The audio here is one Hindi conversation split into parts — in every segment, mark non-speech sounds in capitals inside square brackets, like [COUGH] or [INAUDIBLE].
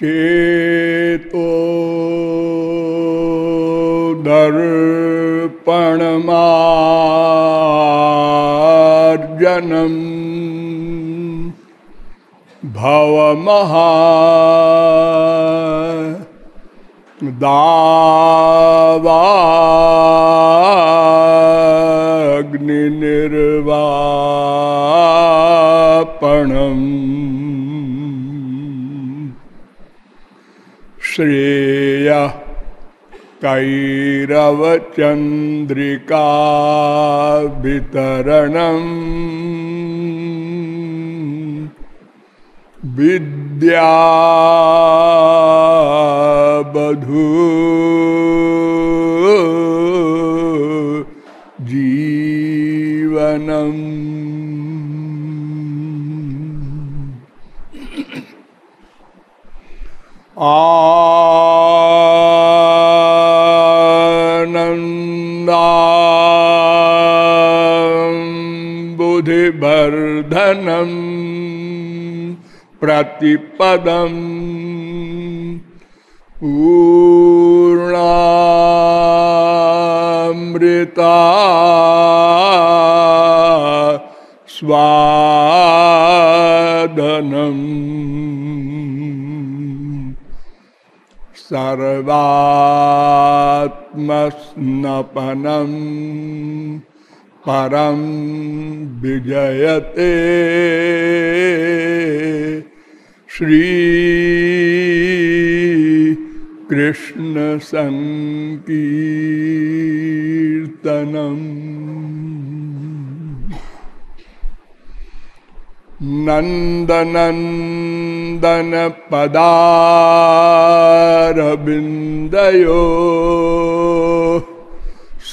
चेतो दर्पणमार्जनम् भवमहा दावाग्निर्वापणम् श्रेय। कैरवचन्द्रिका वितरणम् विद्या बधू जीवनम आनन्दा बुधिवर्धनम् प्रतिपदम पूर्णामृता स्वादनम सर्वात्मस्नपनम परम विजयते। श्री कृष्ण संकीर्तनम नन्दनन्दन पदारविन्दयो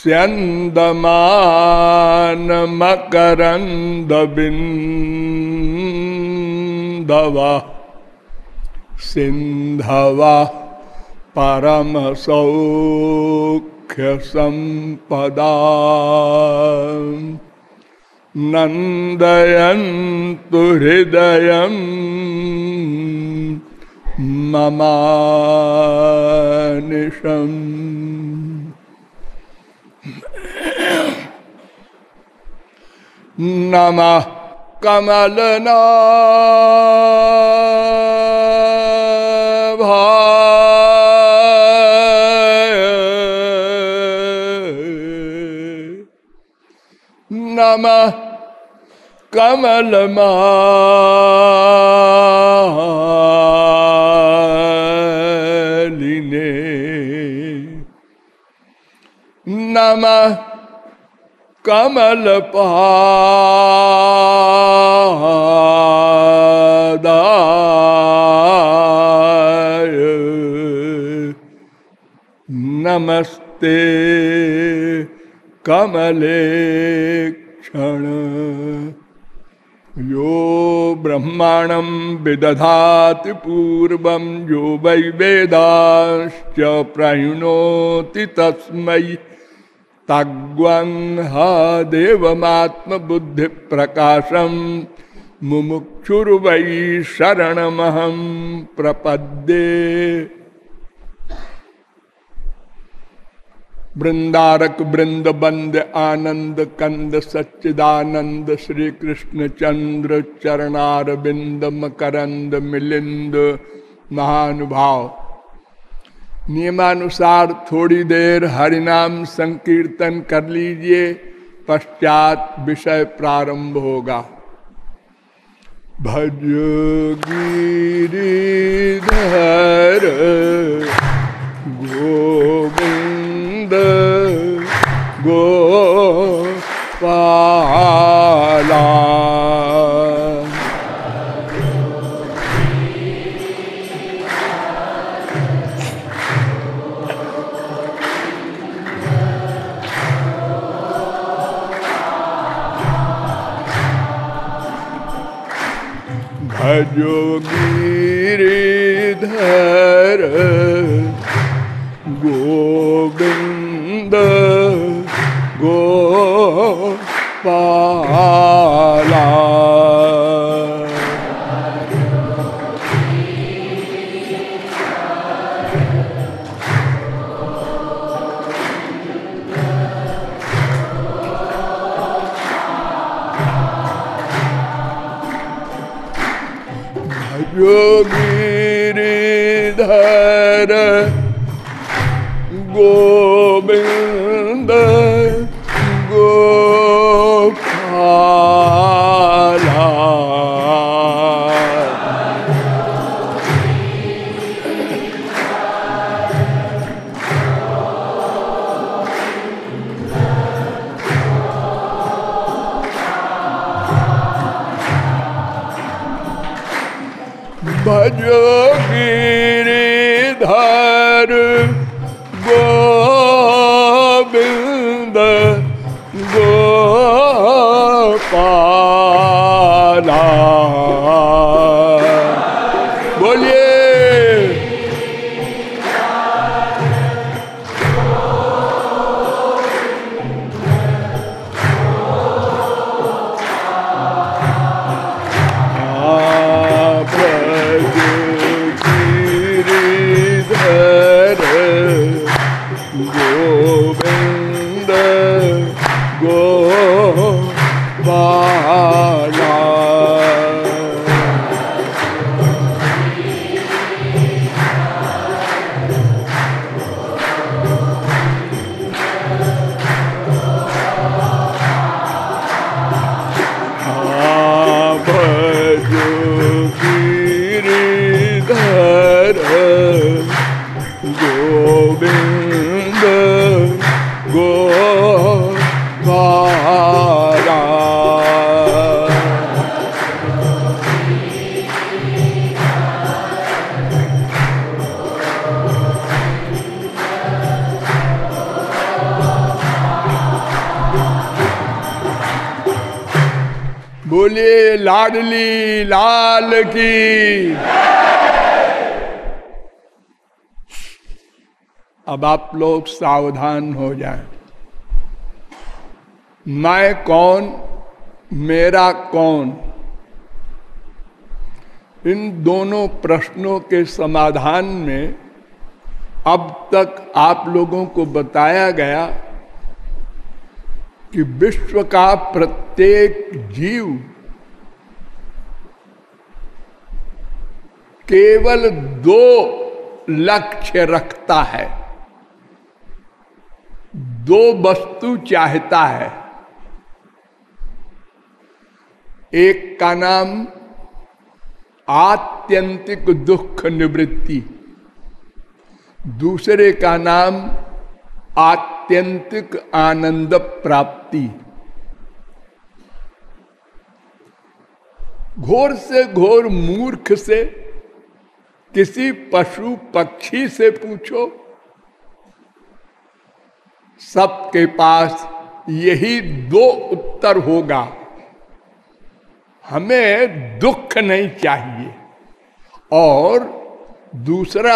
स्यन्दमानमकरन्दबिन्दव। सिन्धव परमसौख्यसम्पदा। नन्दयन्तु हृदयम् ममानिशम्। नमः कमलना नमः कमलमालिने नमः कमलपादाय नमस्ते कमले क्षण यो ब्रह्माणं विदधाति पूर्वं यो वै वेदाश्च प्रहिणोति तस्मै। तग्वंह देवमात्मबुद्धि प्रकाशम मुमुक्षुर्वै शरणमहं प्रपद्ये। वृंदारक वृंद बंद आनंद कंद सच्चिदानंद श्री कृष्ण चंद्र चरणार बिंद मकरंद मिलिंद महानुभाव। नियमानुसार थोड़ी देर हरिनाम संकीर्तन कर लीजिए, पश्चात विषय प्रारंभ होगा। भज गिरिधर गोविंद गोपाला Bye. लोग सावधान हो जाएँ। मैं कौन, मेरा कौन इन दोनों प्रश्नों के समाधान में अब तक आप लोगों को बताया गया कि विश्व का प्रत्येक जीव केवल दो लक्ष्य रखता है दो वस्तु चाहता है। एक का नाम आत्यंतिक दुख निवृत्ति। दूसरे का नाम आत्यंतिक आनंद प्राप्ति। घोर से घोर मूर्ख से, किसी पशु पक्षी से पूछो सबके पास यही दो उत्तर होगा। हमें दुख नहीं चाहिए और दूसरा,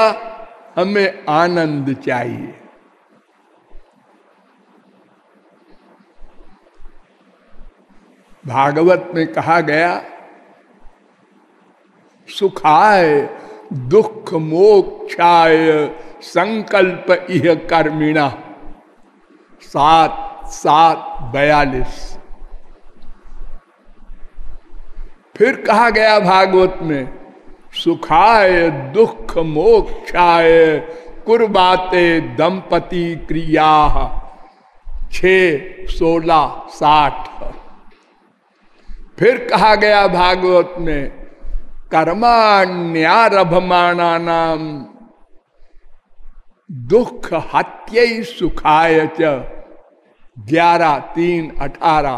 हमें आनंद चाहिए। भागवत में कहा गया, सुखाय दुख मोक्षाय संकल्प इह कर्मिणा। सात सात, बयालीस। फिर कहा गया भागवत में, सुखाय, दुख, मोक्षाय, कुर्बाते, दंपति, क्रिया, छ, सोलह, साठ। फिर कहा गया भागवत में कर्माण्यारभमाणा नाम दुख, हत्य, सुखाय च। ग्यारह, तीन, अठारह।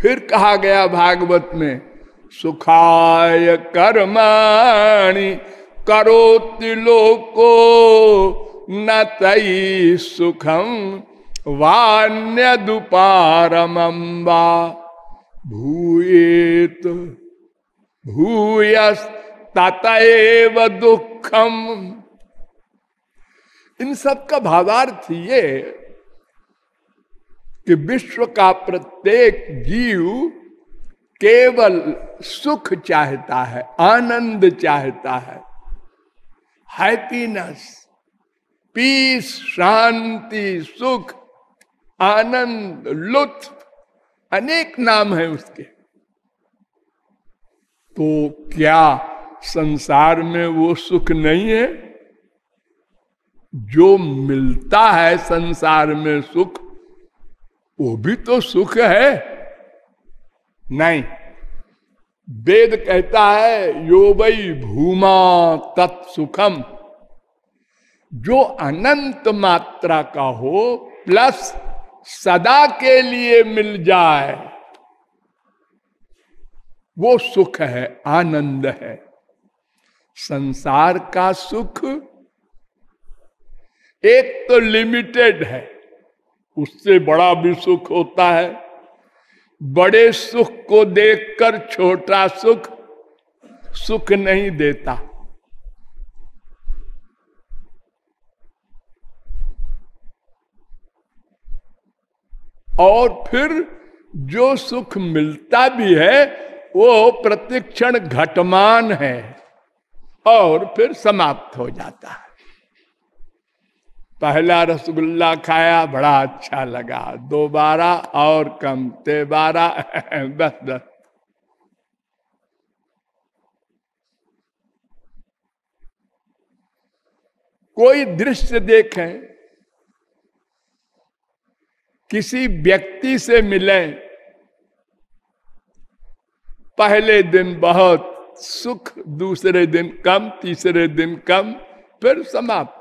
फिर कहा गया भागवत में, सुखाय कर्माणि करोति लोको न तई सुखम वान्य दुपारमंबा भूयेत भूयस ततएव दुखम। इन सब का भावार्थ ये कि विश्व का प्रत्येक जीव केवल सुख चाहता है, आनंद चाहता है। हैप्पीनेस पीस शांति, सुख, आनंद, लुत्फ, अनेक नाम है उसके। तो क्या संसार में वो सुख नहीं है? जो मिलता है संसार में सुख वो भी तो सुख है। नहीं, वेद कहता है, यो वही भूमा तत्सुखम जो अनंत मात्रा का हो, प्लस सदा के लिए मिल जाए, वो सुख है, आनंद है। संसार का सुख एक तो लिमिटेड है। उससे बड़ा भी सुख होता है। बड़े सुख को देखकर छोटा सुख सुख नहीं देता। और फिर जो सुख मिलता भी है, वो प्रतिक्षण घटमान है और फिर समाप्त हो जाता है। पहला रसगुल्ला खाया, बड़ा अच्छा लगा। दोबारा और कम, तेबारा। [LAUGHS] बस बस। कोई दृश्य देखें, किसी व्यक्ति से मिले, पहले दिन बहुत सुख, दूसरे दिन कम, तीसरे दिन कम, फिर समाप्त।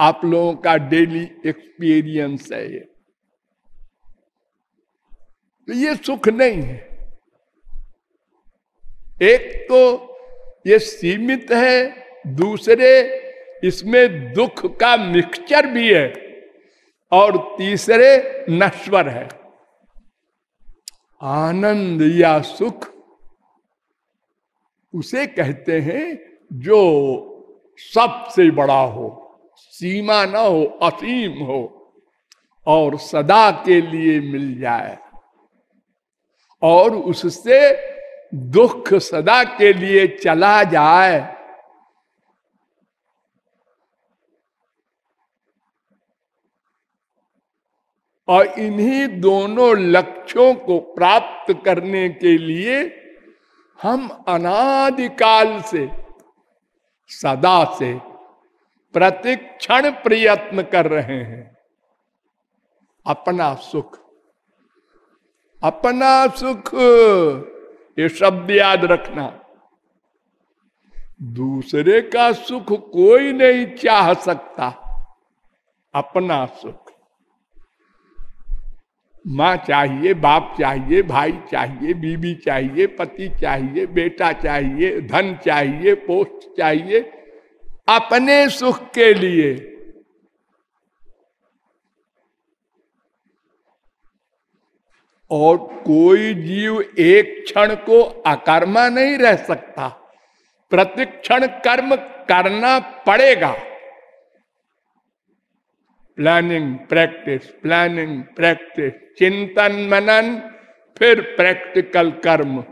आप लोगों का डेली एक्सपीरियंस है ये। तो ये सुख नहीं है। एक तो ये सीमित है, दूसरे इसमें दुख का मिक्सचर भी है, और तीसरे नश्वर है। आनंद या सुख, उसे कहते हैं जो सबसे बड़ा हो। सीमा न हो, असीम हो, और सदा के लिए मिल जाए। और उससे दुख सदा के लिए चला जाए। और इन्हीं दोनों लक्ष्यों को प्राप्त करने के लिए हम अनादिकाल से, सदा से प्रतिक्षण प्रयत्न कर रहे हैं। अपना सुख। अपना सुख। ये शब्द याद रखना। दूसरे का सुख कोई नहीं चाह सकता। अपना सुख। माँ चाहिए, बाप चाहिए, भाई चाहिए, बीबी चाहिए, पति चाहिए, बेटा चाहिए, धन चाहिए, पोस्ट चाहिए। अपने सुख के लिए। और कोई जीव एक क्षण को अकर्मा नहीं रह सकता। प्रतिक्षण कर्म करना पड़ेगा। प्लानिंग प्रैक्टिस प्लानिंग प्रैक्टिस चिंतन, मनन, फिर प्रैक्टिकल कर्म।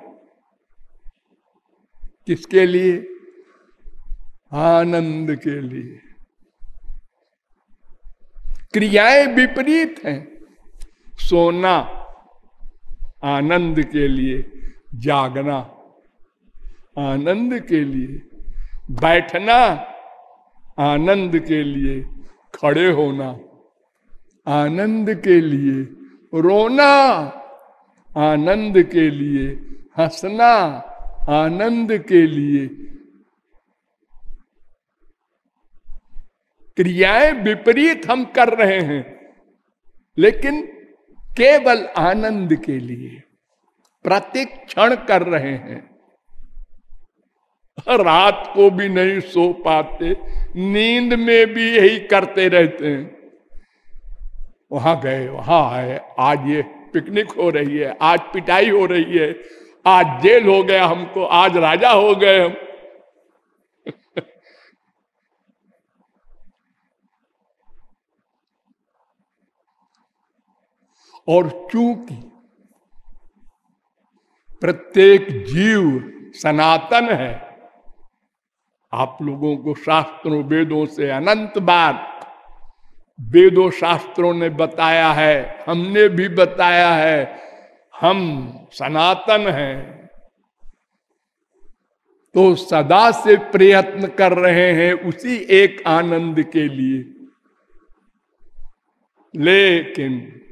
किसके लिए? आनंद के लिए। क्रियाएँ विपरीत हैं। सोना आनंद के लिए, जागना आनंद के लिए, बैठना आनंद के लिए, खड़े होना आनंद के लिए, रोना आनंद के लिए, हंसना आनंद के लिए क्रियाएँ विपरीत हम कर रहे हैं, लेकिन केवल आनंद के लिए प्रतिक्षण कर रहे हैं। रात को भी नहीं सो पाते, नींद में भी यही करते रहते हैं। वहाँ गए, वहाँ आए, आज ये पिकनिक हो रही है, आज पिटाई हो रही है, आज जेल हो गया हमको, आज राजा हो गए हम। और चूँकि प्रत्येक जीव सनातन है, आप लोगों को शास्त्रों, वेदों से अनंत बार वेदों शास्त्रों ने बताया है, हमने भी बताया है, हम सनातन हैं। तो सदा से प्रयत्न कर रहे हैं उसी एक आनंद के लिए। लेकिन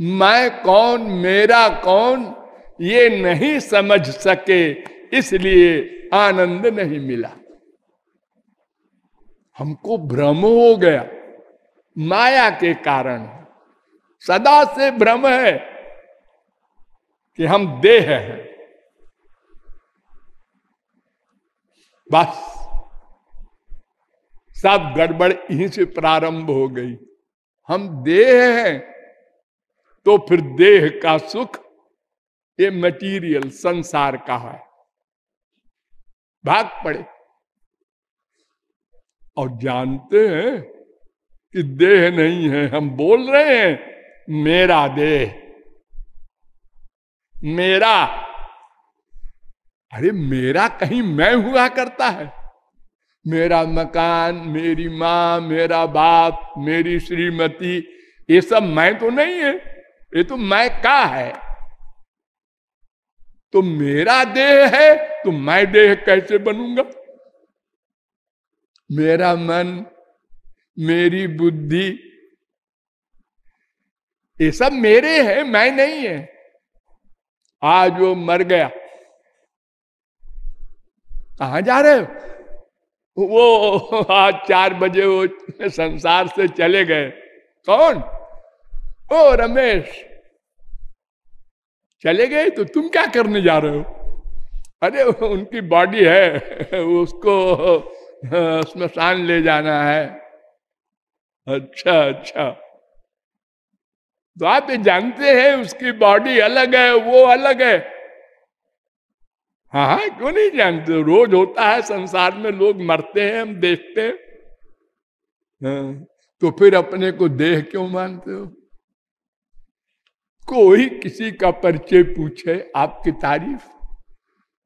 मैं कौन, मेरा कौन, ये नहीं समझ सके, इसलिए आनंद नहीं मिला। हमको भ्रम हो गया, माया के कारण। सदा से भ्रम है कि हम देह हैं। बस, सब गड़बड़ यहीं से प्रारंभ हो गई। हम देह हैं तो फिर देह का सुख ये मटीरियल संसार का है। भाग पड़े और जानते हैं कि देह नहीं है, हम बोल रहे हैं, मेरा देह। मेरा। अरे मेरा कहीं मैं हुआ करता है। मेरा मकान, मेरी माँ, मेरा बाप, मेरी श्रीमती, ये सब मैं तो नहीं है। ये तो मैं का है? तो मेरा देह है तो मैं देह कैसे बनूँगा? मेरा मन, मेरी बुद्धि, ये सब मेरे हैं, मैं नहीं है। आज वो मर गया। कहा जा रहे हो? वो आज चार बजे वो संसार से चले गए। कौन? ओ रमेश चले गए तो तुम क्या करने जा रहे हो? अरे उनकी बॉडी है उसको स्मशान ले जाना है। अच्छा अच्छा। तो आप ये जानते हैं उसकी बॉडी अलग है वो अलग है। हाँ हाँ क्यों नहीं जानते? रोज होता है संसार में लोग मरते हैं हम देखते हैं। हाँ, तो फिर अपने को देह क्यों मानते हो? कोई किसी का परिचय पूछे, आपकी तारीफ़।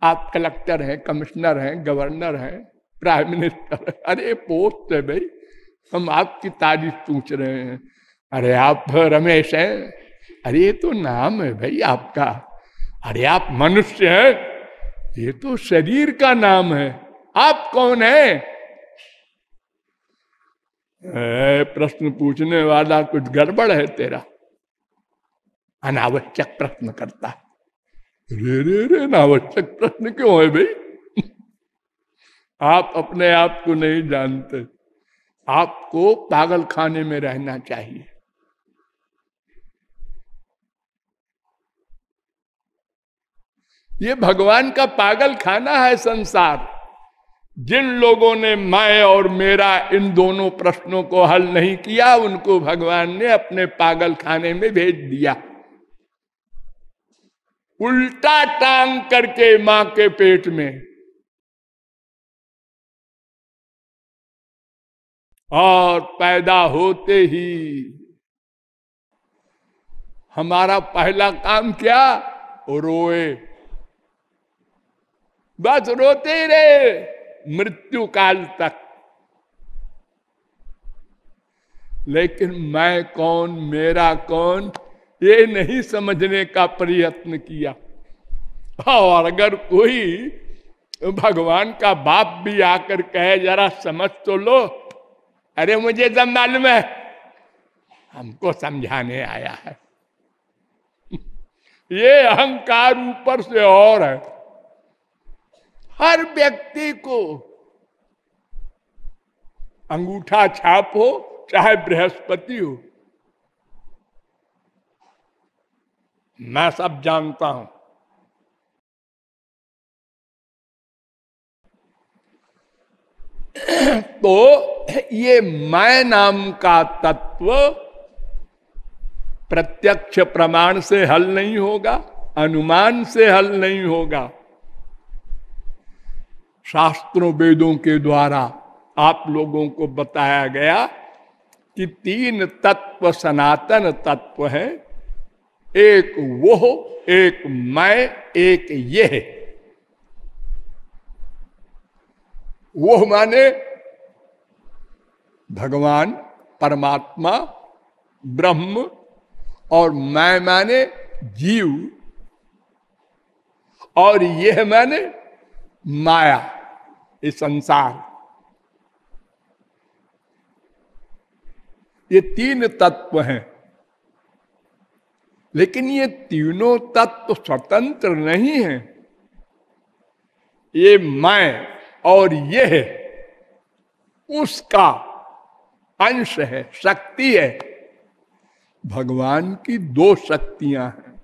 आप कलेक्टर हैं, कमिश्नर हैं, गवर्नर हैं, प्राइम मिनिस्टर है। अरे पोस्ट है भाई, हम आपकी तारीफ़ पूछ रहे हैं। अरे, आप रमेश हैं। अरे, ये तो नाम है भाई आपका। अरे, आप मनुष्य हैं। ये तो शरीर का नाम है। आप कौन है? प्रश्न पूछने वाला कुछ गड़बड़ है तेरा। अनावश्यक प्रश्न करता है रे रे रे, अनावश्यक प्रश्न क्यों है भाई? आप अपने आप को नहीं जानते। आपको पागल खाने में रहना चाहिए। ये भगवान का पागल खाना है संसार। जिन लोगों ने मैं और मेरा इन दोनों प्रश्नों को हल नहीं किया, उनको भगवान ने अपने पागल खाने में भेज दिया। उल्टा टांग करके माँ के पेट में। और पैदा होते ही हमारा पहला काम क्या? रोए। बस रोते रहे मृत्यु काल तक। लेकिन मैं कौन, मेरा कौन? ये नहीं समझने का प्रयत्न किया। और अगर कोई भगवान का बाप भी आकर कहे, जरा समझ तो लो। अरे, मुझे जब मालूम है। हमको समझाने आया है। [LAUGHS] ये अहंकार ऊपर से और है। हर व्यक्ति को अंगूठा छाप हो चाहे बृहस्पति हो मैं सब जानता हूँ। [CLEARS THROAT] तो ये मैं नाम का तत्व प्रत्यक्ष प्रमाण से हल नहीं होगा, अनुमान से हल नहीं होगा। शास्त्रों वेदों के द्वारा आप लोगों को बताया गया कि तीन तत्व सनातन तत्व है। एक वो एक मैं, एक ये वो माने भगवान, परमात्मा, ब्रह्म, और मैं माने जीव, और यह माने माया, ये संसार। ये तीन तत्व हैं। लेकिन ये तीनों तत्व स्वतंत्र नहीं है। ये मैं और यह, उसका अंश है, शक्ति है। भगवान की दो शक्तियाँ हैं,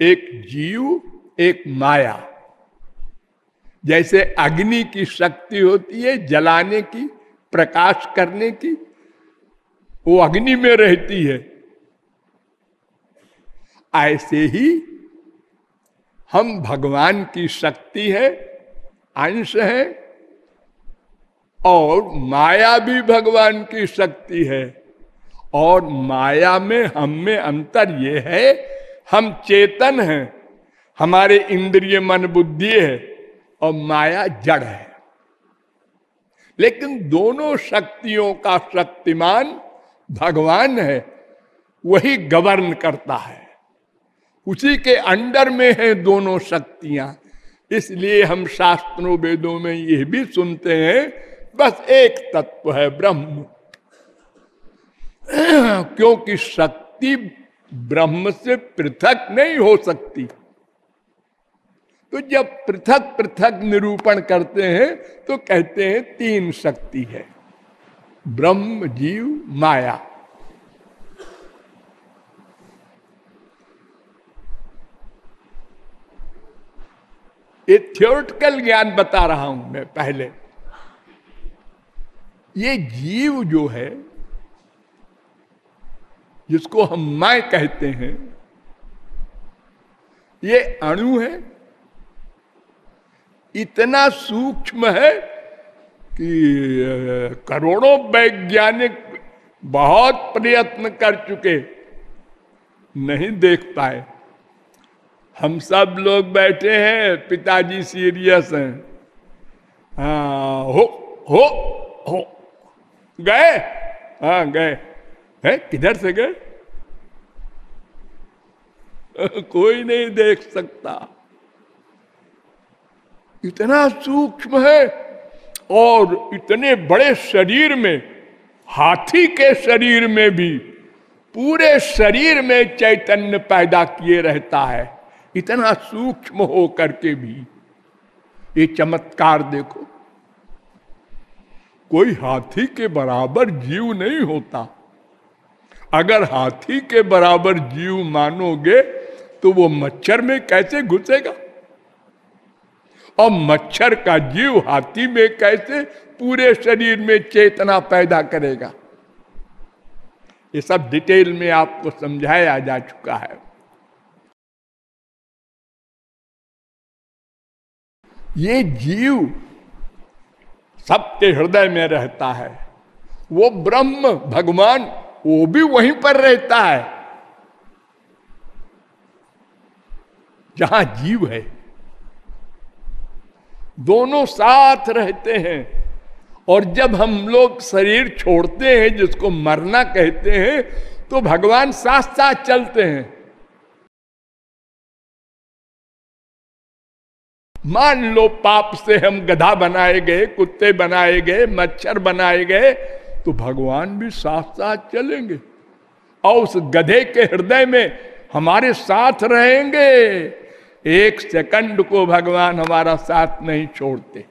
एक जीव, एक माया। जैसे अग्नि की शक्ति होती है, जलाने की, प्रकाश करने की, वो अग्नि में रहती है। ऐसे ही हम भगवान की शक्ति है, अंश है, और माया भी भगवान की शक्ति है। और माया में हम में अंतर ये है, हम चेतन हैं, हमारे इंद्रिय मन बुद्धि है, और माया जड़ है। लेकिन दोनों शक्तियों का शक्तिमान भगवान है, वही गवर्न करता है। उसी के अंडर में है दोनों शक्तियाँ। इसलिए हम शास्त्रों वेदों में यह भी सुनते हैं, बस एक तत्व है ब्रह्म। क्योंकि शक्ति ब्रह्म से पृथक नहीं हो सकती। तो जब पृथक पृथक निरूपण करते हैं तो कहते हैं तीन शक्ति है, ब्रह्म, जीव, माया। ये थियोरटिकल ज्ञान बता रहा हूँ मैं पहले। ये जीव जो है, जिसको हम मैं कहते हैं, ये अणु है। इतना सूक्ष्म है कि करोड़ों वैज्ञानिक बहुत प्रयत्न कर चुके, नहीं देख पाए। हम सब लोग बैठे हैं, पिताजी सीरियस हैं। हाँ हो हो हो। गए? हाँ गए। है? किधर से गए? [LAUGHS] कोई नहीं देख सकता। इतना सूक्ष्म है और इतने बड़े शरीर में, हाथी के शरीर में भी, पूरे शरीर में चैतन्य पैदा किए रहता है। इतना सूक्ष्म हो करके भी। ये चमत्कार देखो, कोई हाथी के बराबर जीव नहीं होता। अगर हाथी के बराबर जीव मानोगे तो वो मच्छर में कैसे घुसेगा? और मच्छर का जीव हाथी में कैसे पूरे शरीर में चेतना पैदा करेगा? ये सब डिटेल में आपको समझाया जा चुका है। ये जीव सबके हृदय में रहता है। वो ब्रह्म भगवान, वो भी वहीं पर रहता है। जहाँ जीव है, दोनों साथ रहते हैं। और जब हम लोग शरीर छोड़ते हैं, जिसको मरना कहते हैं तो भगवान साथ साथ चलते हैं। मान लो पाप से हम गधा बनाए गए, कुत्ते बनाए गए, मच्छर बनाए गए तो भगवान भी साथ साथ चलेंगे। और उस गधे के हृदय में हमारे साथ रहेंगे। एक सेकंड को भगवान हमारा साथ नहीं छोड़ते।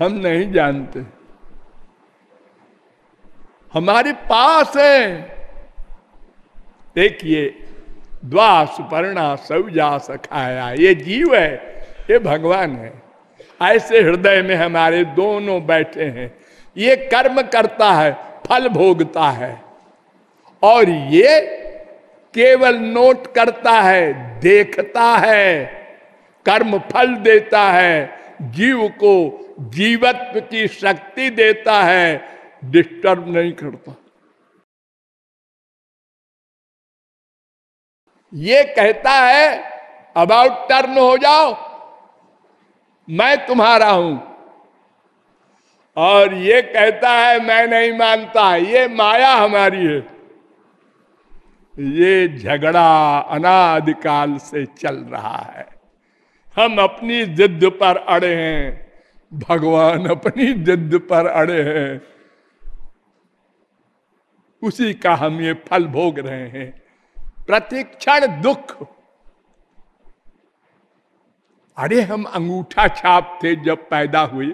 हम नहीं जानते। हमारे पास है। देखिए द्वा सुपर्णा सौजा सखाया। ये जीव है, ये भगवान है। ऐसे हृदय में हमारे दोनों बैठे हैं। ये कर्म करता है, फल भोगता है। और ये केवल नोट करता है, देखता है। कर्म फल देता है, जीव को जीवत्व की शक्ति देता है। डिस्टर्ब नहीं करता। ये कहता है अबाउट टर्न हो जाओ, मैं तुम्हारा हूँ। और ये कहता है, मैं नहीं मानता, ये माया हमारी है। ये झगड़ा अनादिकाल से चल रहा है। हम अपनी जिद पर अड़े हैं, भगवान अपनी जिद पर अड़े हैं। उसी का हम ये फल भोग रहे हैं। प्रतिक्षण दुख। अरे हम अंगूठा छाप थे जब पैदा हुए।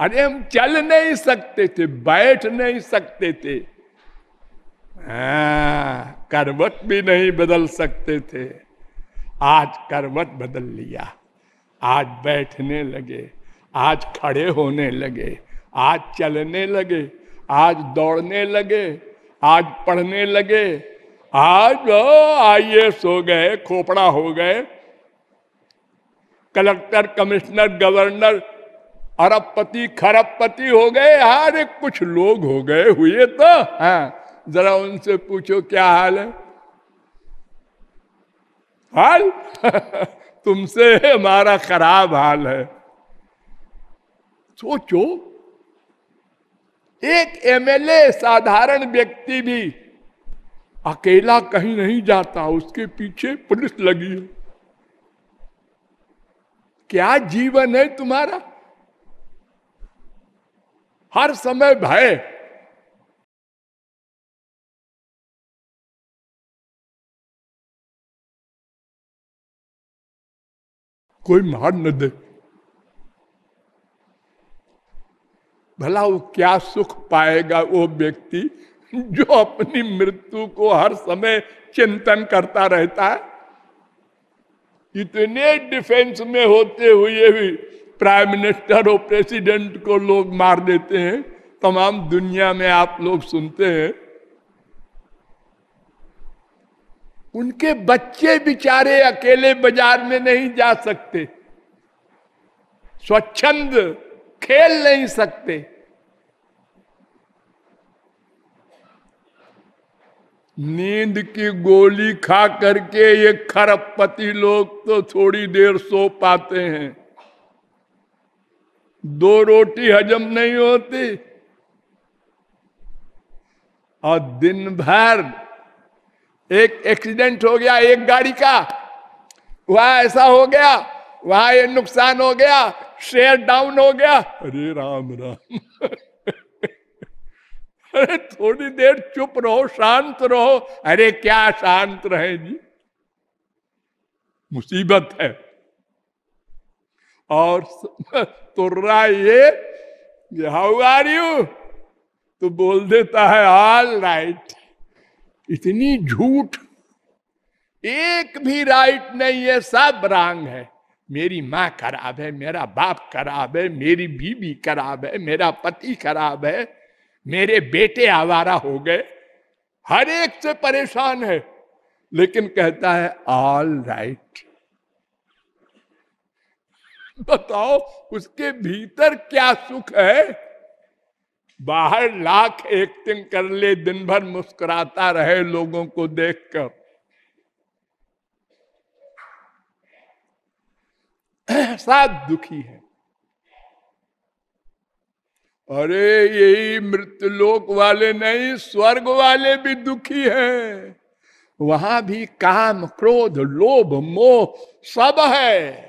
अरे हम चल नहीं सकते थे बैठ नहीं सकते थे। हाँ, करवट भी नहीं बदल सकते थे। आज करवट बदल लिया। आज बैठने लगे। आज खड़े होने लगे। आज चलने लगे। आज दौड़ने लगे। आज पढ़ने लगे। आज आई एस हो गए, खोपड़ा हो गए। कलेक्टर, कमिश्नर, गवर्नर, अरबपति, खरबपति हो गए, हर एक कुछ लोग हो गए हुए तो। हाँ जरा उनसे पूछो क्या हाल है? हाल? [LAUGHS] तुमसे हमारा खराब हाल है। सोचो, एक एमएलए, साधारण व्यक्ति भी अकेला कहीं नहीं जाता, उसके पीछे पुलिस लगी है। क्या जीवन है तुम्हारा? हर समय भय। कोई मार न दे। भला वो क्या सुख पाएगा वो व्यक्ति जो अपनी मृत्यु को हर समय चिंतन करता रहता है। इतने डिफेंस में होते हुए भी प्राइम मिनिस्टर और प्रेसिडेंट को लोग मार देते हैं। तमाम दुनिया में आप लोग सुनते हैं। उनके बच्चे बिचारे अकेले बाज़ार में नहीं जा सकते। स्वच्छंद खेल नहीं सकते। नींद की गोली खा करके ये खरबपति लोग तो थोड़ी देर सो पाते हैं। दो रोटी हजम नहीं होती और दिन भर एक एक्सीडेंट हो गया एक गाड़ी का। वहाँ ऐसा हो गया, वहाँ ये नुकसान हो गया, शेयर डाउन हो गया। अरे राम राम। [LAUGHS] अरे थोड़ी देर चुप रहो, शांत रहो। अरे क्या शांत रहे जी? मुसीबत है। और [LAUGHS] तो रहा ये हाउ आर यू? तो बोल देता है, ऑल राइट। इतनी झूठ। एक भी राइट नहीं है, सब रंग है। मेरी माँ खराब है, मेरा बाप खराब है, मेरी बीबी खराब है, मेरा पति खराब है। मेरे बेटे आवारा हो गए। हर एक से परेशान है, लेकिन कहता है ऑल राइट बताओ, उसके भीतर क्या सुख है? बाहर लाख एक्टिंग कर ले, दिन भर मुस्कुराता रहे लोगों को देखकर। [CLEARS THROAT] सब दुखी है। अरे, यही मृत्युलोक वाले नहीं, स्वर्ग वाले भी दुखी हैं। वहाँ भी काम, क्रोध, लोभ, मोह सब है।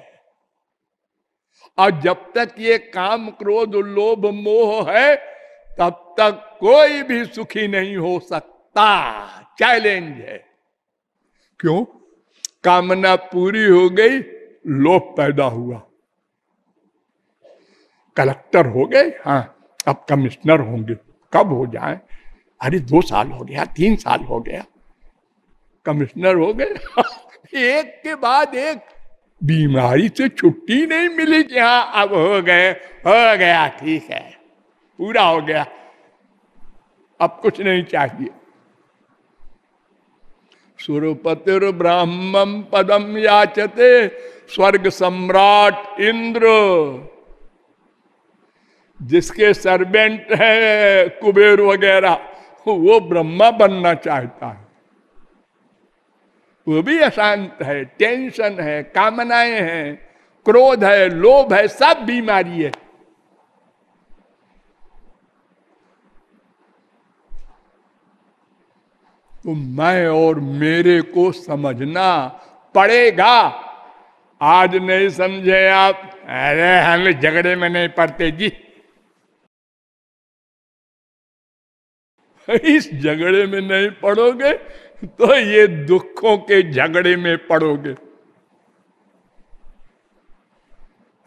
और जब तक ये काम, क्रोध, लोभ, मोह है, तब तक कोई भी सुखी नहीं हो सकता। चैलेंज है। क्यों? कामना पूरी हो गई, लोभ पैदा हुआ। कलेक्टर हो गए? हाँ। अब कमिश्नर होंगे। कब हो जाए? अरे दो साल हो गया, तीन साल हो गया। कमिश्नर हो गए। [LAUGHS] एक के बाद एक। बीमारी से छुट्टी नहीं मिली कि हाँ अब हो गए, हो गया, ठीक है, पूरा हो गया। अब कुछ नहीं चाहिए। सुरपतिर ब्राह्मम पदम याचते, स्वर्ग सम्राट इंद्र। जिसके सर्वेंट है, कुबेर वगैरह, वो ब्रह्मा बनना चाहता है। वो भी अशांत है, टेंशन है, कामनाएँ हैं, क्रोध है, लोभ है, सब बीमारी है। तो मैं और मेरे को समझना पड़ेगा। आज नहीं समझे आप? अरे हमें झगड़े में नहीं पड़ते जी। [LAUGHS] इस झगड़े में नहीं पड़ोगे तो ये दुखों के झगड़े में पड़ोगे।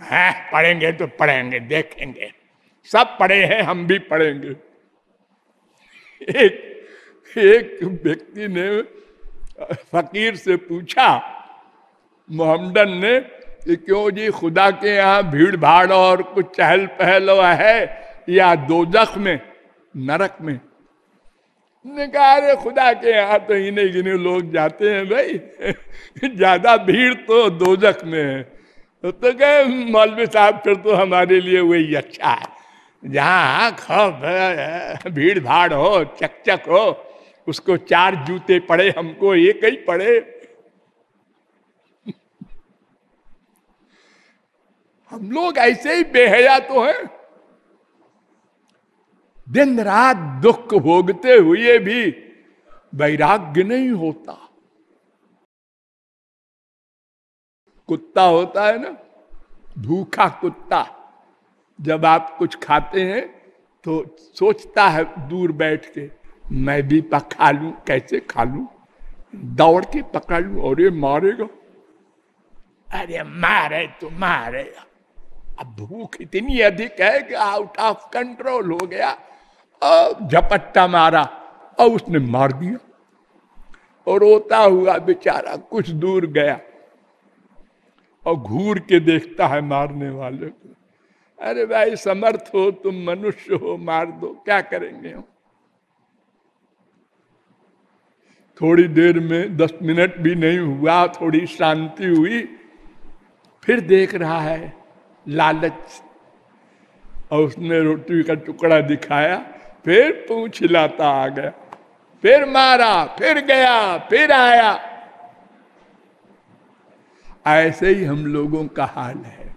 है, पढ़ेंगे तो पढ़ेंगे, देखेंगे। सब पढ़े हैं, हम भी पढ़ेंगे। एक एक व्यक्ति ने फकीर से पूछा, मोहम्मदन ने कि क्यों जी खुदा के यहाँ भीड़ भाड़ और कुछ चहल पहल है या दोजख में, नरक में? ने कहा अरे खुदा के यहाँ तो इन्हें गिने लोग जाते हैं भाई। [LAUGHS] ज़्यादा भीड़ तो दोजख में है। तो, तो कहे मौलवी साहब फिर तो हमारे लिए वही अच्छा है। जहाँ खूब भीड़ भाड़ हो चकचक हो उसको चार जूते पड़े हमको एक ही पड़े। [LAUGHS] हम लोग ऐसे ही बेहया तो हैं। दिन रात दुख भोगते हुए भी वैराग्य नहीं होता। कुत्ता होता है ना, भूखा कुत्ता, जब आप कुछ खाते हैं तो सोचता है दूर बैठ के, मैं भी पका लू, कैसे खा लू? दौड़ के पकड़ लू और ये मारेगा। अरे मारे तो मारे अब भूख इतनी अधिक है कि आउट ऑफ़ कंट्रोल हो गया। और झपट्टा मारा, और उसने मार दिया। और रोता हुआ बेचारा कुछ दूर गया, और घूर के देखता है मारने वाले को। अरे भाई, समर्थ हो, तुम मनुष्य हो, मार दो, क्या करेंगे हम? थोड़ी देर में, दस मिनट भी नहीं हुआ, थोड़ी शांति हुई, फिर देख रहा है लालच। और उसने रोटी का टुकड़ा दिखाया फिर पूछ लाता आ गया। फिर मारा, फिर गया, फिर आया। ऐसे ही हम लोगों का हाल है।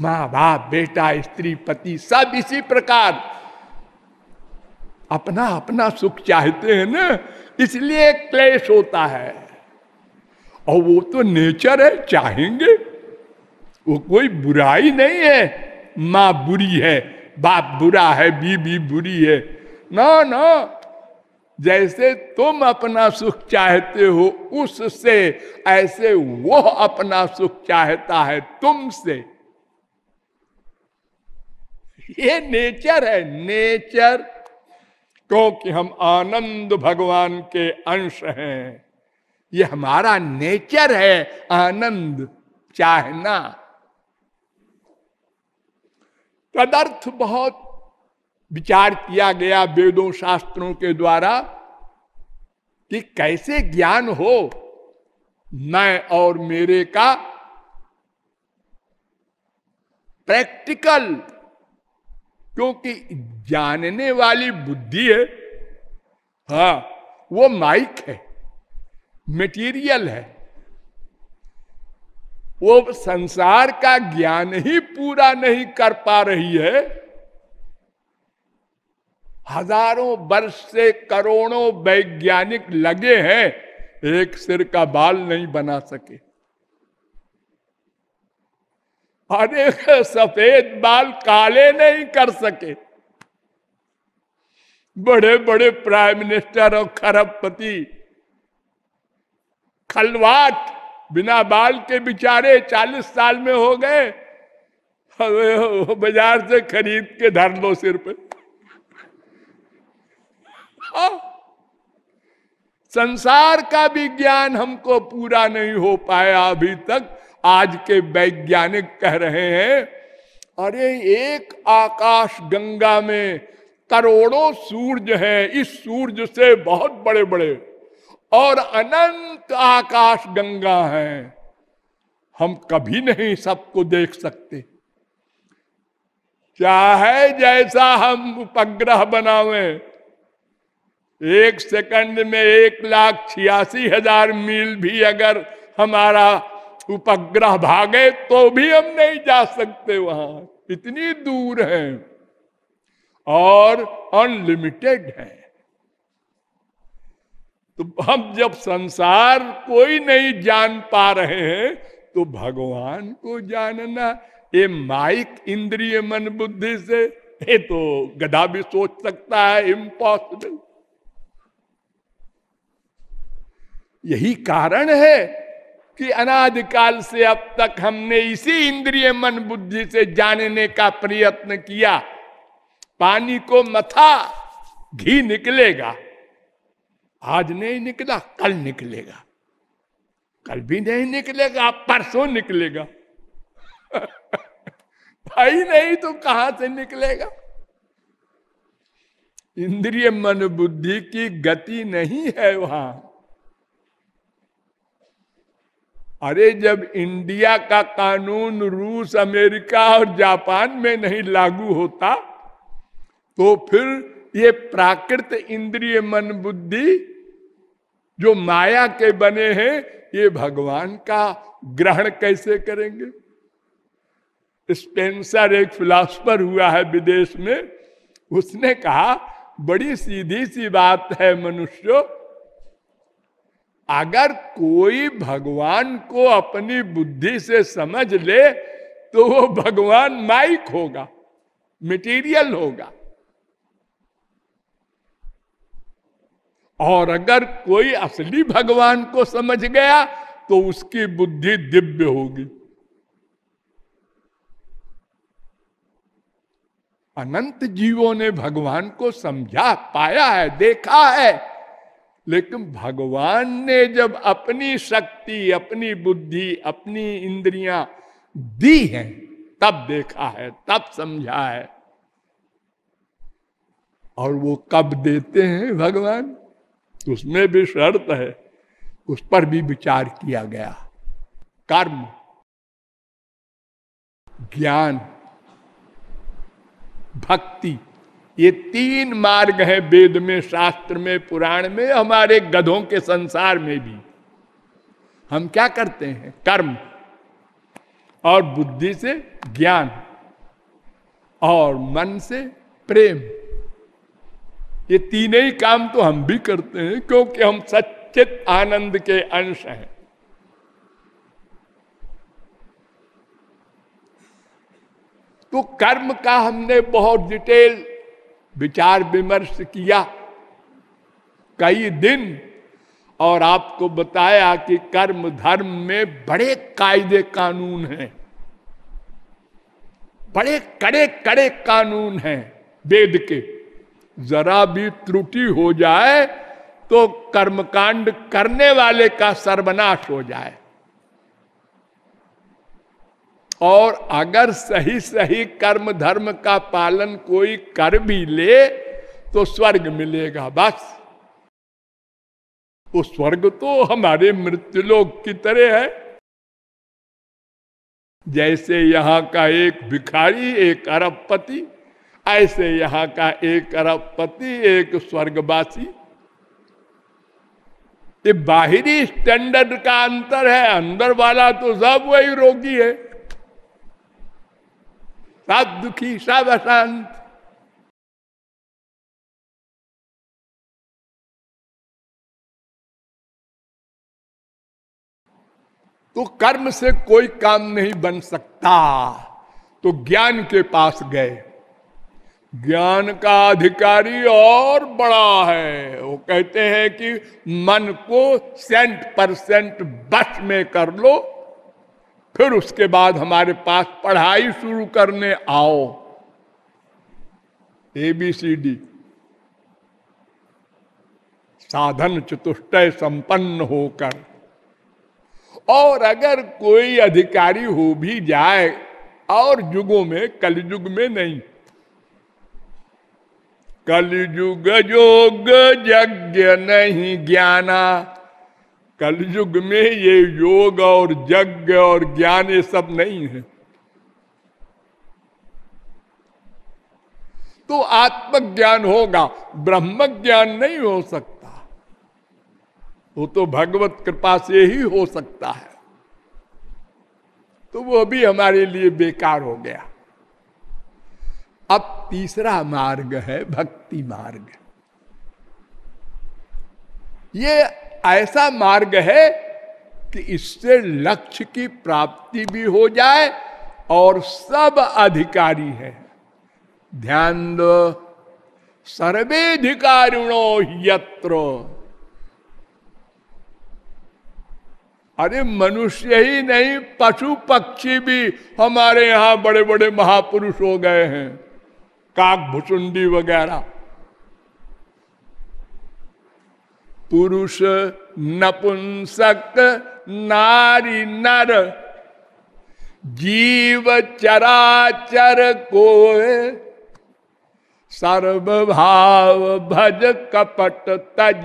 माँ बाप बेटा, स्त्री, पति सब इसी प्रकार अपना अपना सुख चाहते हैं ना, इसलिए क्लेश होता है। और वो तो नेचर है, चाहेंगे, वो कोई बुराई नहीं है। माँ बुरी है, बाप बुरा है, बीबी बुरी है। ना ना, जैसे तुम अपना सुख चाहते हो, उससे ऐसे वो अपना सुख चाहता है तुमसे। ये नेचर है, नेचर। क्योंकि हम आनंद भगवान के अंश हैं। ये हमारा नेचर है, आनंद, चाहना। तदर्थ बहुत विचार किया गया वेदों शास्त्रों के द्वारा कि कैसे ज्ञान हो मैं और मेरे का प्रैक्टिकल, क्योंकि जानने वाली बुद्धि है। हा, वो माइक है, मटेरियल है। वो संसार का ज्ञान ही पूरा नहीं कर पा रही है। हज़ारों वर्ष से करोड़ों वैज्ञानिक लगे हैं, एक सिर का बाल नहीं बना सके। अरे, सफ़ेद बाल काले नहीं कर सके। बड़े बड़े प्राइम मिनिस्टर और खरबपति, खलवाट बिना बाल के बिचारे चालीस साल में हो गए। बाज़ार से खरीद के धर लो सिर पे। हाँ। संसार का भी ज्ञान हमको पूरा नहीं हो पाया अभी तक। आज के वैज्ञानिक कह रहे हैं, अरे, एक आकाश गंगा में करोड़ों सूर्य हैं। इस सूर्य से बहुत बड़े बड़े और अनंत आकाश गंगा है। हम कभी नहीं सबको देख सकते। चाहे जैसा हम उपग्रह बनावे? एक सेकंड में एक लाख छियासी हज़ार मील भी अगर हमारा उपग्रह भागे तो भी हम नहीं जा सकते वहाँ। इतनी दूर है और अनलिमिटेड है। तो हम जब संसार कोई नहीं जान पा रहे हैं तो भगवान को जानना, ये माइक इंद्रिय मन बुद्धि से, ये तो गधा भी सोच सकता है इम्पॉसिबल यही कारण है कि अनादिकाल से अब तक हमने इसी इंद्रिय मन बुद्धि से जानने का प्रयत्न किया। पानी को मथा, घी निकलेगा। आज नहीं निकला, कल निकलेगा। कल भी नहीं निकलेगा परसों निकलेगा। [LAUGHS] भाई नहीं तो कहाँ से निकलेगा? इंद्रिय मन बुद्धि की गति नहीं है वहाँ। अरे जब इंडिया का कानून रूस, अमेरिका और जापान में नहीं लागू होता तो फिर ये प्राकृत इंद्रिय मन बुद्धि जो माया के बने हैं, ये भगवान का ग्रहण कैसे करेंगे? स्पेंसर एक फिलासफर हुआ है विदेश में। उसने कहा, बड़ी सीधी सी बात है मनुष्य, अगर कोई भगवान को अपनी बुद्धि से समझ ले तो वो भगवान माइक होगा, मटेरियल होगा। और अगर कोई असली भगवान को समझ गया तो उसकी बुद्धि दिव्य होगी। अनंत जीवों ने भगवान को समझा, पाया है, देखा है, लेकिन भगवान ने जब अपनी शक्ति, अपनी बुद्धि, अपनी इंद्रियाँ दी हैं, तब देखा है, तब समझा है। और वो कब देते हैं भगवान? उसमें भी शर्त है, उस पर भी विचार किया गया। कर्म, ज्ञान, भक्ति, ये तीन मार्ग हैं वेद में, शास्त्र में, पुराण में, हमारे गधों के संसार में भी। हम क्या करते हैं? कर्म और बुद्धि से ज्ञान और मन से प्रेम। ये तीनों ही काम तो हम भी करते हैं, क्योंकि हम सचित आनंद के अंश हैं। तो कर्म का हमने बहुत डिटेल विचार विमर्श किया कई दिन, और आपको बताया कि कर्म धर्म में बड़े कायदे कानून हैं। बड़े कड़े कड़े कानून हैं वेद के। जरा भी त्रुटि हो जाए तो कर्मकांड करने वाले का सर्वनाश हो जाए। और अगर सही सही कर्म धर्म का पालन कोई कर भी ले तो स्वर्ग मिलेगा, बस। वो स्वर्ग तो हमारे मृत्युलोक की तरह है। जैसे यहाँ का एक भिखारी, एक अरबपति ऐसे यहाँ का एक अरब पति एक स्वर्गवासी। ये बाहरी स्टैंडर्ड का अंतर है, अंदर वाला तो सब वही रोगी है। सब दुखी, सब अशांत। तो कर्म से कोई काम नहीं बन सकता तो ज्ञान के पास गए। ज्ञान का अधिकारी और बड़ा है। वो कहते हैं कि मन को सेंट परसेंट बस में कर लो, फिर उसके बाद हमारे पास पढ़ाई शुरू करने आओ। ए बी सी डी साधन चतुष्टय संपन्न होकर। और अगर कोई अधिकारी हो भी जाए, और युगों में, कलयुग में नहीं कलयुग योग यज्ञ नहीं ज्ञाना। कलयुग में ये योग और यज्ञ और ज्ञान ये सब नहीं है। तो आत्मज्ञान होगा ब्रह्म ज्ञान नहीं हो सकता। वो तो भगवत कृपा से ही हो सकता है। तो वो भी हमारे लिए बेकार हो गया। अब तीसरा मार्ग है भक्ति मार्ग। ये ऐसा मार्ग है कि इससे लक्ष्य की प्राप्ति भी हो जाए और सब अधिकारी है। ध्यान दो, सर्वेधिकारिणो यत्र। अरे मनुष्य ही नहीं, पशु पक्षी भी हमारे यहाँ बड़े बड़े महापुरुष हो गए हैं। काक भुसुंडी वगैरह। पुरुष नपुंसक, नारी नर, जीव चराचर को सर्वभाव भज कपट तज,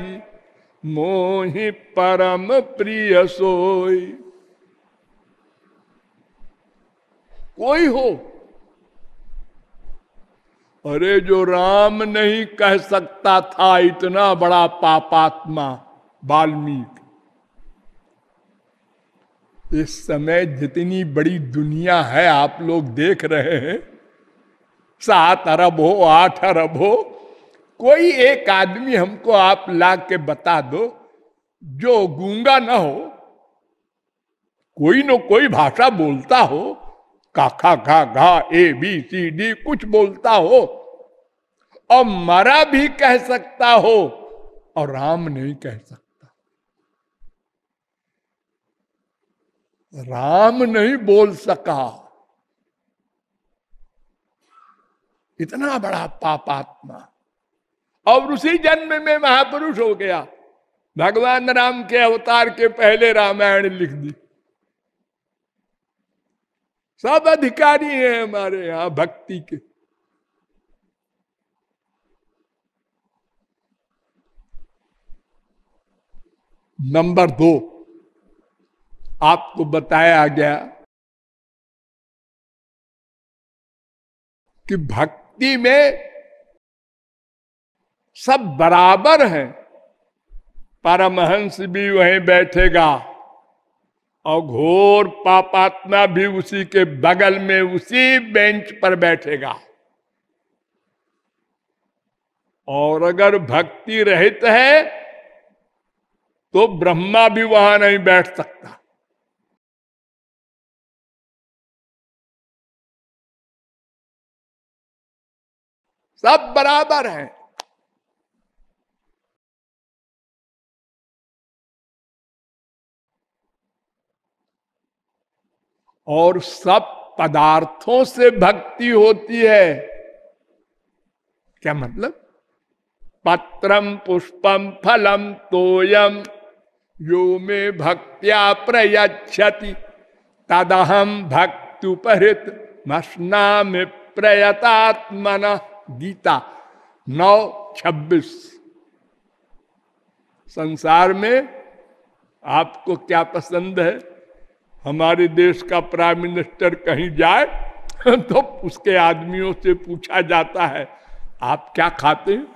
मोहि परम प्रिय सोई कोई हो अरे जो राम नहीं कह सकता था इतना बड़ा पापात्मा वाल्मीकि। इस समय जितनी बड़ी दुनिया है आप लोग देख रहे हैं, सात अरब हो, आठ अरब हो, कोई एक आदमी हमको आप ला के बता दो, जो गूँगा ना हो, कोई न कोई भाषा बोलता हो का, खा खा, घा, ए, बी, सी, डी, कुछ बोलता हो और मरा भी कह सकता हो, और राम नहीं कह सकता। राम नहीं बोल सका। इतना बड़ा पापात्मा। और उसी जन्म में महापुरुष हो गया। भगवान राम के अवतार के पहले रामायण लिख दी। सब अधिकारी हैं हमारे यहाँ, भक्ति के। नंबर दो, आपको बताया गया कि भक्ति में सब बराबर हैं। परमहंस भी वहीं बैठेगा। और घोर पापात्मा भी उसी के बगल में उसी बेंच पर बैठेगा। और अगर भक्ति रहित है तो ब्रह्मा भी वहाँ नहीं बैठ सकता। सब बराबर हैं। और सब पदार्थों से भक्ति होती है। क्या मतलब? पत्रम पुष्पम फलम तोयम यो में भक्त्या प्रयच्छति। तदहम भक्तुपहृत मसना में प्रयतात्मन गीता, नौ छब्बीस। संसार में आपको क्या पसंद है? हमारे देश का प्राइम मिनिस्टर कहीं जाए [LAUGHS] तो उसके आदमियों से पूछा जाता है, आप क्या खाते हैं?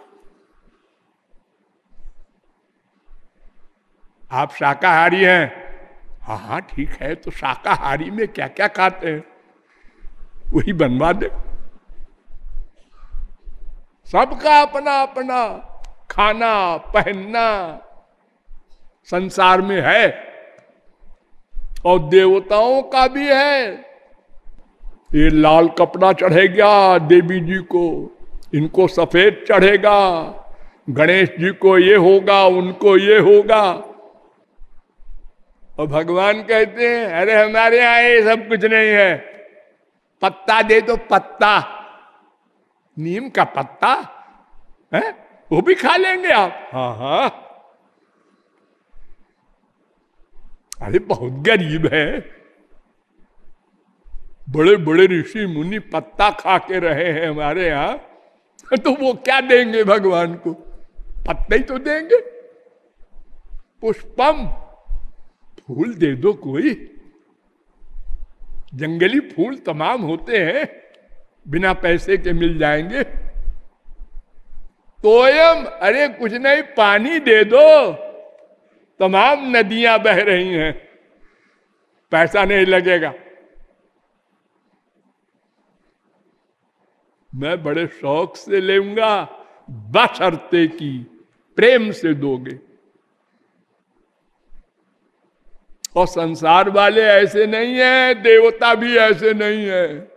आप शाकाहारी हैं? हाँ हाँ ठीक है तो शाकाहारी में क्या क्या खाते हैं? वही बनवा दे। सबका अपना अपना, खाना, पहनना, संसार में है? और देवताओं का भी है। ये लाल कपड़ा चढ़ेगा देवी जी को, इनको सफ़ेद चढ़ेगा, गणेश जी को ये होगा, उनको ये होगा। और भगवान कहते हैं, अरे हमारे यहाँ ये सब कुछ नहीं है। पत्ता दे दो, पत्ता। नीम का पत्ता, है? वो भी खा लेंगे आप। हाँ हाँ। अरे बहुत गरीब है। बड़े बड़े ऋषि मुनि पत्ता खा के रहे हैं हमारे यहाँ। तो वो क्या देंगे भगवान को? पत्ते ही तो देंगे। पुष्पम, फूल दे दो कोई। जंगली फूल तमाम होते हैं, बिना पैसे के मिल जाएँगे। तोयम, अरे कुछ नहीं, पानी दे दो। तमाम नदियाँ बह रही हैं। पैसा नहीं लगेगा। मैं बड़े शौक से लेऊँगा, बशर्ते की प्रेम से दोगे। और संसार वाले ऐसे नहीं है, देवता भी ऐसे नहीं है।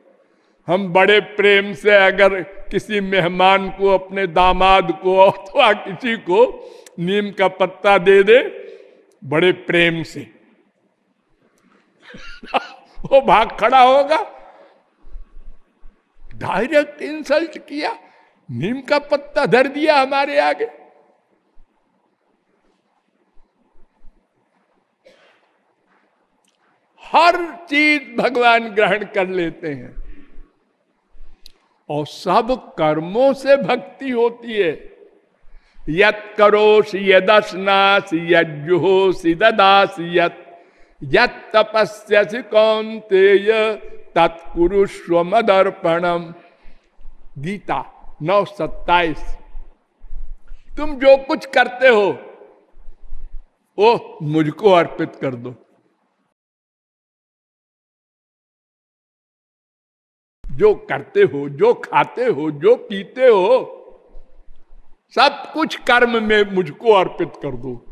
हम बड़े प्रेम से अगर किसी मेहमान को, अपने दामाद को, अथवा किसी को नीम का पत्ता दे दे बड़े प्रेम से। [LAUGHS] वो भाग खड़ा होगा। डायरेक्ट इंसल्ट किया, नीम का पत्ता धर दिया हमारे आगे। हर चीज़ भगवान ग्रहण कर लेते हैं। और सब कर्मों से भक्ति होती है। यत यदस्नास यज्जुहोसी ददास यत। यत तपस्यसि कौंतेय तत्कुरुष्व मदर्पणम गीता नौ सत्ताईस। तुम जो कुछ करते हो वो मुझको अर्पित कर दो। जो करते हो, जो खाते हो, जो पीते हो सब कुछ कर्म में मुझको अर्पित कर दो।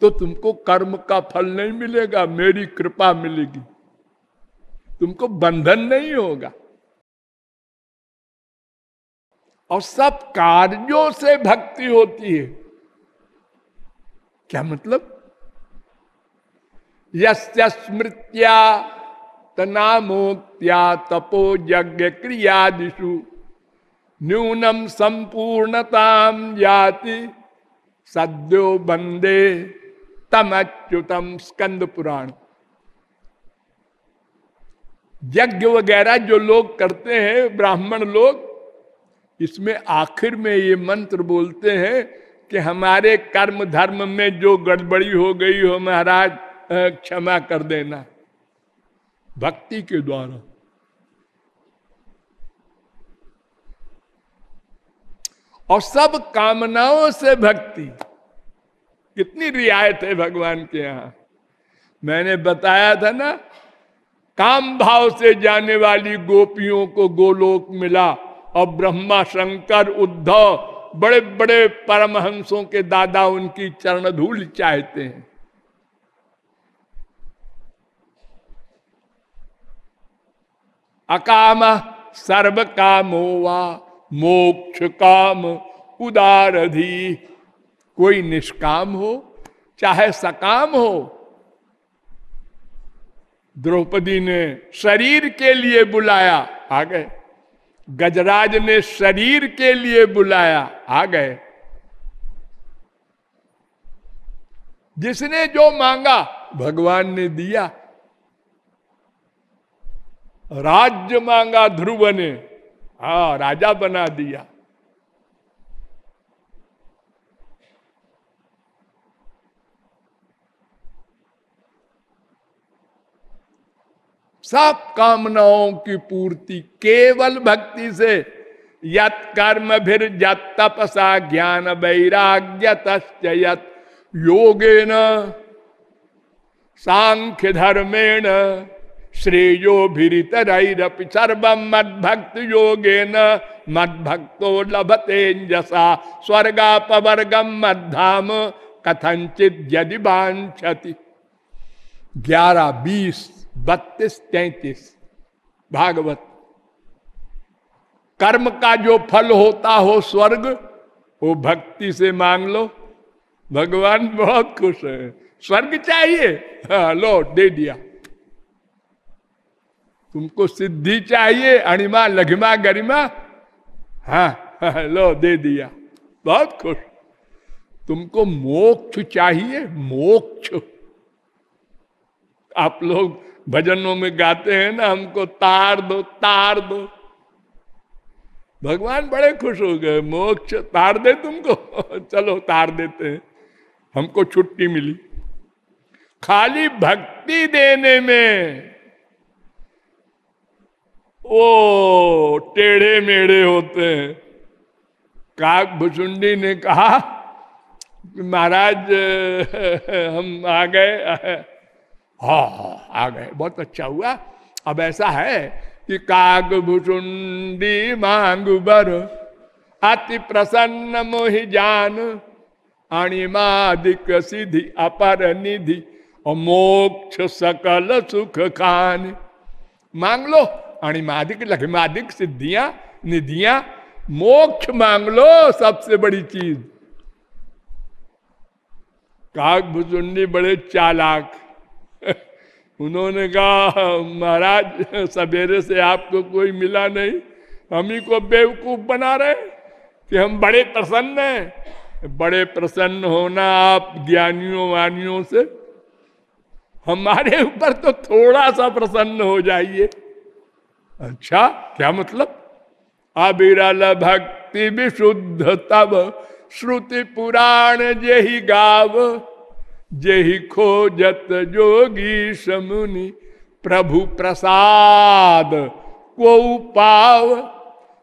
तो तुमको कर्म का फल नहीं मिलेगा, मेरी कृपा मिलेगी। तुमको बंधन नहीं होगा। और सब कार्यों से भक्ति होती है। क्या मतलब? यस्य स्मृत्या तनामोक्त्या तपो यज्ञ क्रियादिशु न्यूनम संपूर्णताम जाति सद्यो बंदे तम अच्युतम स्कंद पुराण यज्ञ वगैरह जो लोग करते हैं, ब्राह्मण लोग, इसमें आखिर में ये मंत्र बोलते हैं कि हमारे कर्म धर्म में जो गड़बड़ी हो गई हो, महाराज क्षमा कर देना। भक्ति के द्वारा। और सब कामनाओं से भक्ति। कितनी रियायत है भगवान के यहाँ। मैंने बताया था ना, काम भाव से जाने वाली गोपियों को गोलोक मिला, और ब्रह्मा शंकर उद्धव बड़े बड़े परमहंसों के दादा उनकी चरण धूल चाहते हैं। अकाम सर्व कामो वा मोक्ष काम उदारधी। कोई निष्काम हो, चाहे सकाम हो, द्रौपदी ने शरीर के लिए बुलाया, आ गए। गजराज ने शरीर के लिए बुलाया, आ गए। जिसने जो मांगा, भगवान ने दिया। राज्य मांगा ध्रुव ने हा, राजा बना दिया। सब कामनाओं की पूर्ति केवल भक्ति से। यत कर्म फिर जत तपसा ज्ञान वैराग्य तस्त योगे न सांख्य धर्मेण श्रेयो भितरपि सर्व मद भक्त योगे न मद भक्तो लभते जसा स्वर्गापवर्गम मधाम कथंचित यदि बांछति ग्यारह बीस बत्तीस तैतीस। भागवत। कर्म का जो फल होता हो स्वर्ग वो भक्ति से मांग लो। भगवान बहुत खुश है। स्वर्ग चाहिए? हाँ, लो दे दिया। तुमको सिद्धि चाहिए अणिमा लघिमा गरिमा हाँ, लो दे दिया। बहुत खुश। तुमको मोक्ष चाहिए मोक्ष। आप लोग भजनों में गाते हैं ना हमको तार दो तार दो। भगवान बड़े खुश हो गए मोक्ष तार दे तुमको। [LAUGHS] चलो तार देते हैं। हमको छुट्टी मिली। खाली भक्ति देने में वो टेढ़े मेढ़े होते हैं। काक भुसुंडी ने कहा महाराज, [LAUGHS] हम आ गए। [LAUGHS] हा आ गए। बहुत अच्छा हुआ। अब ऐसा है कि काग भुषुंडी मांग बर अति प्रसन्न मोहि जान, अणिमादिक सिद्धि, अपर निधि, और मोक्ष सकल सुख खान। मांग लो। अणिमादिक, लघिमादिक सिद्धियाँ, निधियाँ, मोक्ष मांग लो सबसे बड़ी चीज़। काग भुजुंडी बड़े चालाक। [LAUGHS] उन्होंने कहा, महाराज, सवेरे से आपको कोई मिला नहीं। हम ही को बेवकूफ़ बना रहे कि हम बड़े प्रसन्न हैं। बड़े प्रसन्न होना आप ज्ञानियों वानियों से। हमारे ऊपर तो थोड़ा सा प्रसन्न हो जाइए। अच्छा क्या मतलब? अबिरल भक्ति विशुद्ध तब श्रुति पुराण जेहि गाव, जेहि खोजत जोगी समुनि, प्रभु प्रसाद को पाव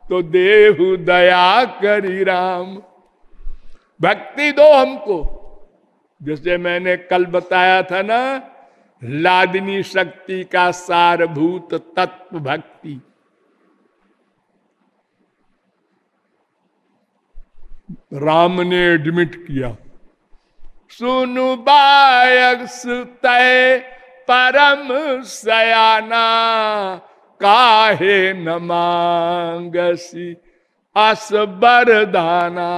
तो देहु दया करी राम। भक्ति दो हमको। जैसे मैंने कल बताया था ना लादिनी शक्ति का सारभूत तत्व भक्ति। राम ने एडमिट किया, सुनु बायक परम सयाना, काहे न मांगसी असबर दाना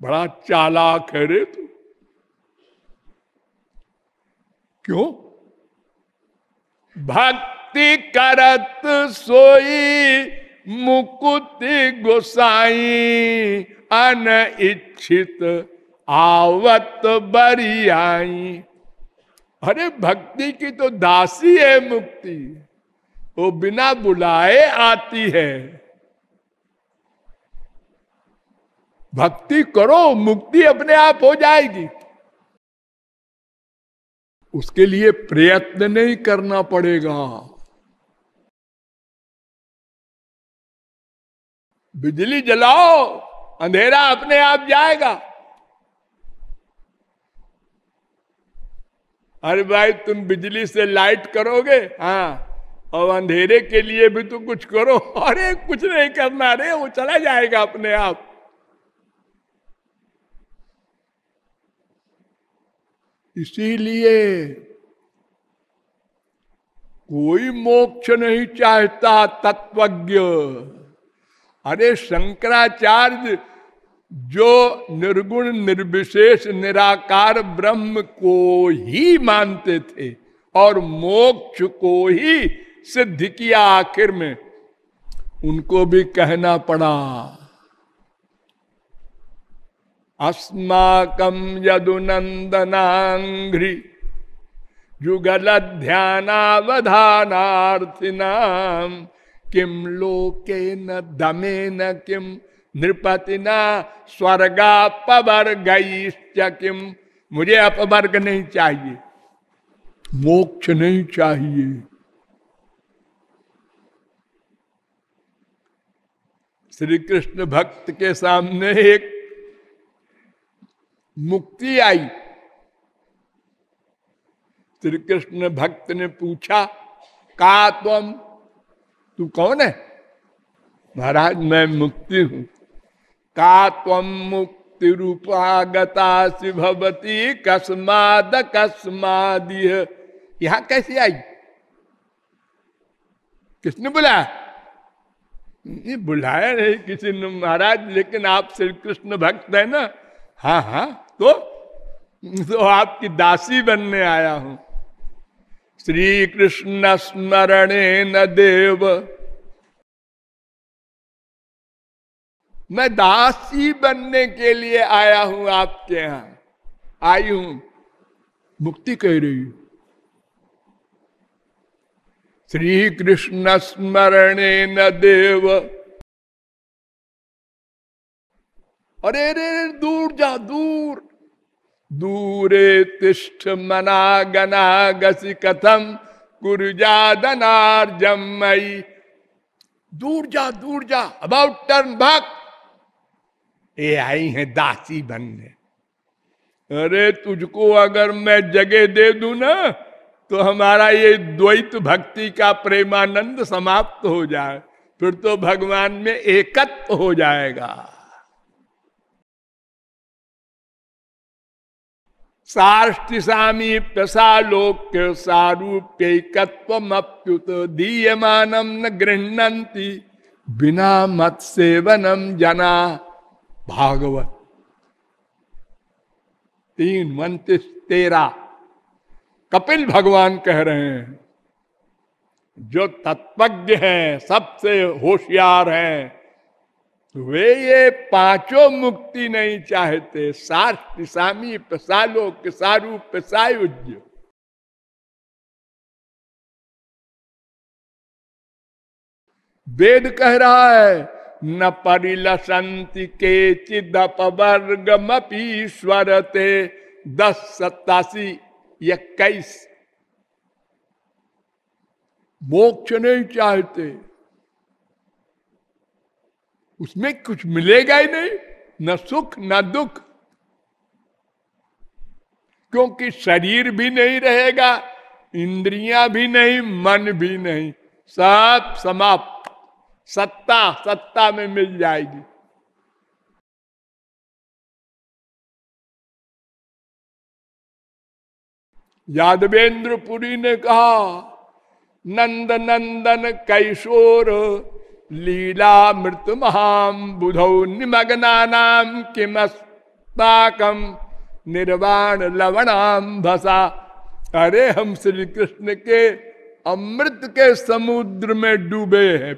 बड़ा चालाक है रे तू। क्यों? भक्ति करत सोई मुकुति गोसाई, अन इच्छित आवत बरी आई अरे भक्ति की तो दासी है मुक्ति, वो बिना बुलाए आती है। भक्ति करो, मुक्ति अपने आप हो जाएगी। उसके लिए प्रयत्न नहीं करना पड़ेगा। बिजली जलाओ, अंधेरा अपने आप जाएगा। अरे भाई, तुम बिजली से लाइट करोगे? हाँ और अंधेरे के लिए भी तो कुछ करो। [LAUGHS] अरे, कुछ नहीं करना। अरे, वो चला जाएगा अपने आप। इसीलिए कोई मोक्ष नहीं चाहता तत्वज्ञ। अरे शंकराचार्य, जो निर्गुण, निर्विशेष, निराकार ब्रह्म को ही मानते थे और मोक्ष को ही सिद्ध किया आखिर में, उनको भी कहना पड़ा। अस्माकम यदुनंदनाघ्री जुगल ध्यानावधानार्थिनाम किम लोके न दमे न किम नृपतिना स्वर्गा किम मुझे अपवर्ग नहीं चाहिए। मोक्ष नहीं चाहिए। श्री कृष्ण भक्त के सामने एक मुक्ति आई। श्री कृष्ण भक्त ने पूछा, का तुम तू कौन है? महाराज, मैं मुक्ति हूँ। का तुम मुक्ति रूपागता भवती कस्माद कस्माद यहाँ कैसे आई? किसने बुलाया? बुलाया नहीं किसी ने महाराज, लेकिन आप श्री कृष्ण भक्त है ना? हाँ हाँ। तो तो आपकी दासी बनने आया हूँ। श्री कृष्ण स्मरणे न देव। मैं दासी बनने के लिए आया हूँ आपके यहाँ। आई हूँ। मुक्ति कह रही हूँ। श्री कृष्ण स्मरणे न देव। अरे रे दूर जा, दूर। दूरे तिष्ठ मना गना गसी कथम कुरजादनार्जम दूर जा दूर जा अबाउट टर्न बैक ये आई है दासी बनने। अरे, तुझको अगर मैं जगह दे दू ना तो हमारा ये द्वैत भक्ति का प्रेमानंद समाप्त हो जाए। फिर तो भगवान में एकत्व हो जाएगा। साष्टिसामी प्रसालोक्य सारूप्यकत्वप्युत दीयमानम न गृहती बिना मत सेवनम जना भागवत। तीन उन्तीस तेरा। कपिल भगवान कह रहे हैं, जो तत्वज्ञ हैं, सबसे होशियार हैं। वे ये पाँचों मुक्ति नहीं चाहते सामी प्रसालो किसारू प्रसायुज्य वेद कह रहा है, न परिलसंति के चिदपवर्गमपीश्वरते दस सत्तासी इक्कीस। मोक्ष नहीं चाहते। उसमें कुछ मिलेगा ही नहीं, न सुख, न दुख। क्योंकि शरीर भी नहीं रहेगा, इंद्रियाँ भी नहीं, मन भी नहीं। सब समाप्त। सत्ता सत्ता में मिल जाएगी। यादवेंद्र पुरी ने कहा नंद नंदन कैशोर लीला मृत महाम बुधौ निमग्ना नाम किमस्ताकम निर्वाण लवणाम भसा अरे हम श्री कृष्ण के अमृत के समुद्र में डूबे हैं,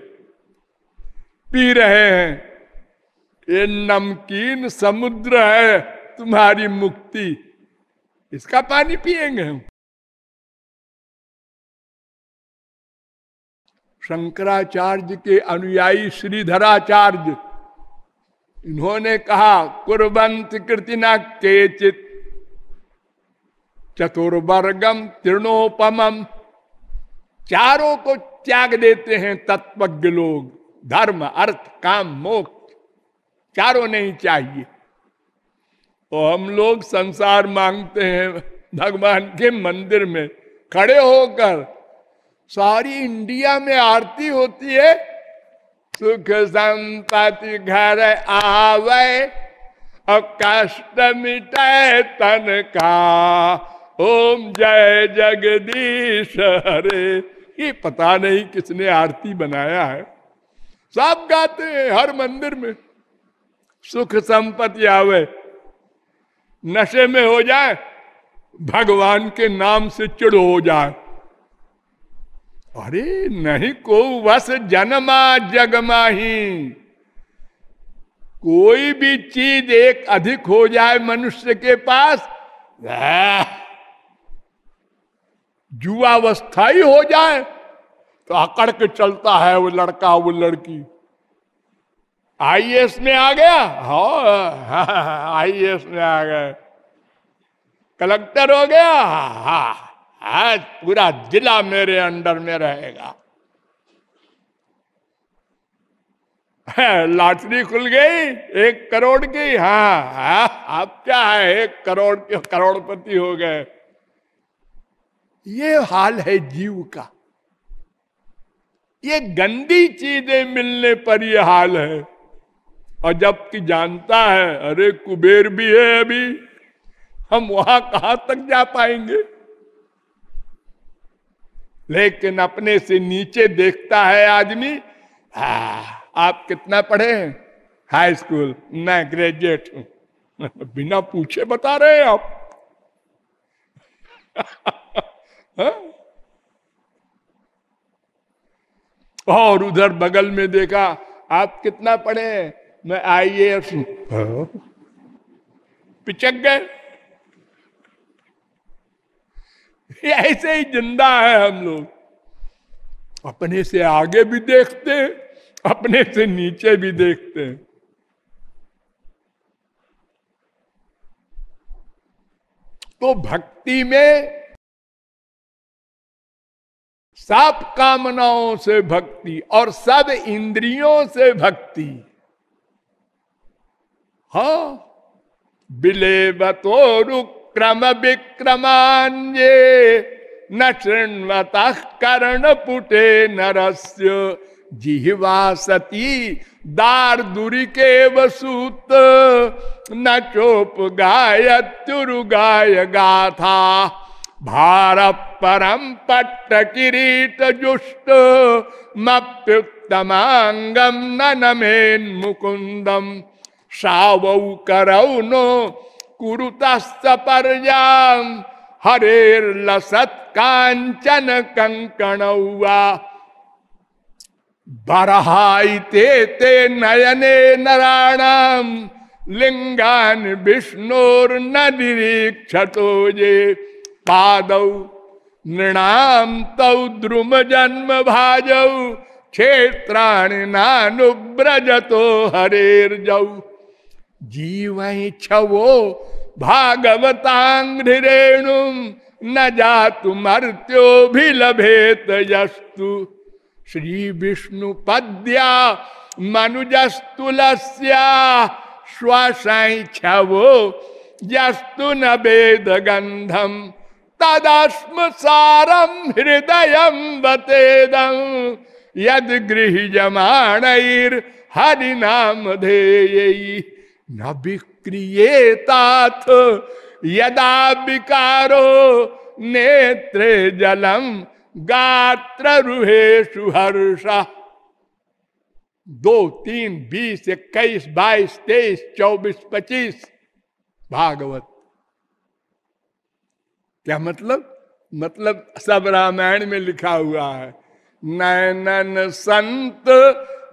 पी रहे हैं। ये नमकीन समुद्र है, तुम्हारी मुक्ति। इसका पानी पिएँगे हम। शंकराचार्य के अनुयायी श्रीधराचार्य। इन्होंने कहा कुरबंत कृतिना केचित। चतुर्वर्गम तृणोपम। चारों को त्याग देते हैं तत्वज्ञ लोग। धर्म, अर्थ, काम, मोक्ष। चारों नहीं चाहिए। तो हम लोग संसार मांगते हैं, भगवान के मंदिर में खड़े होकर सारी इंडिया में आरती होती है। सुख संपत्ति घर आवे और कष्ट मिटे तन का। ओम जय जगदीश हरे। ये पता नहीं किसने आरती बनाया है। सब गाते हैं हर मंदिर में। सुख संपत्ति आवे। नशे में हो जाए, भगवान के नाम से चिड़ हो जाए। अरे नहीं को वस जन्मा जगमा ही कोई भी चीज़ एक अधिक हो जाए मनुष्य के पास जुआवस्था ही हो जाए तो अकड़ के चलता है वो लड़का, वो लड़की। आईएएस में आ गया? हाँ आईएएस में आ गए कलेक्टर हो गया? हाँ। आज पूरा जिला मेरे अंडर में रहेगा। लॉटरी खुल गई, एक करोड़ की? हाँ हाँ आप क्या है, एक करोड़ के करोड़पति हो गए। ये हाल है जीव का। ये गंदी चीज़ें मिलने पर यह हाल है। और जबकि जानता है, अरे कुबेर भी है अभी। हम वहाँ कहाँ तक जा पाएँगे? लेकिन अपने से नीचे देखता है आदमी हा आप कितना पढ़े हैं? हाई स्कूल मैं ग्रेजुएट हूँ। [LAUGHS] बिना पूछे बता रहे हैं आप। [LAUGHS] हाँ? और उधर बगल में देखा आप कितना पढ़े हैं? मैं आई एस हूँ। पिचक गए। [LAUGHS] ऐसे ही ज़िंदा है हम लोग। अपने से आगे भी देखते हैं अपने से नीचे भी देखते। हैं तो भक्ति में सब कामनाओं से भक्ति और सब इंद्रियों से भक्ति। हा बिले बतोरु क्रम विक्रमान्ये न शृण्वत कर्ण पुटे नरस्य जिहवा सती दार दुरी के वसूत न चोप गायत्युरु गाय गाथा। भारत परम पट्ट किरीट जुष्ट मप्युत्तमांगम न नमेन मुकुंदम सावौ करौ नो कुरुतस्त परजाम हरेर लसत कांचन कंकणौआ बरहाइते ते नयने नराणाम लिंगान विष्णुर न निरीक्षतो जे पादौ नृणाम तौ द्रुम जन्म भाजौ क्षेत्राणि नानुब्रजतो हरेर्जौ। जीव छवो भागवतांग्रेणु न जातु मर्त्यो भी लभेत यस्तु। श्री विष्णु पद्या मनुजस्तुलस्या छवो यस्तु न वेद गंधम तदस्म सारम हृदय बतेदम यद गृह जमाण हरिनाम धेय न यदा विकारो नेत्रे जलम गात्र रुहेशु हर्षा। दो, तीन, बीस, इक्कीस, बाईस, तेईस, चौबीस, पच्चीस। भागवत। क्या मतलब? मतलब सब रामायण में लिखा हुआ है नैनन संत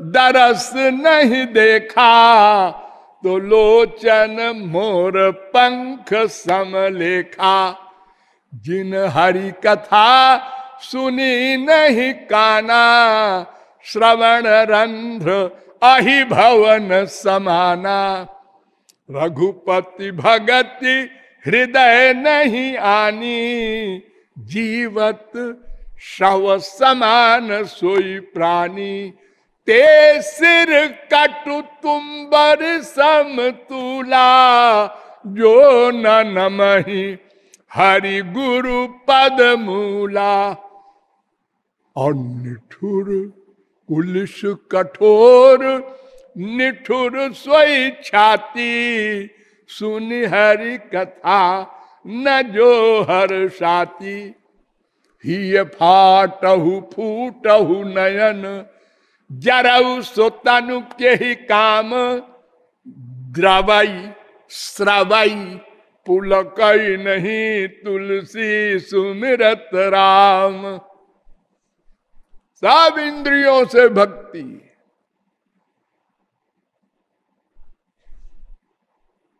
दरस नहीं देखा तो लोचन मोर पंख समलेखा। जिन हरि कथा सुनी नहीं काना, श्रवण रंध्र अहि भवन समाना। रघुपति भगति हृदय नहीं आनी, जीवत शव समान सोई प्राणी। ते सिर कटु तुम्बर समतुला, जो न नमही हरि गुरु पद मूला। और निठुर कुलिस कठोर, निठुर सोई छाती, सुन हरि कथा न जो हर साती ही फाटहु, फूटहु नयन जरऊ सोतनु के ही काम। द्रवई श्रवई पुलक नहीं, तुलसी सुमिरत राम। सब इंद्रियों से भक्ति।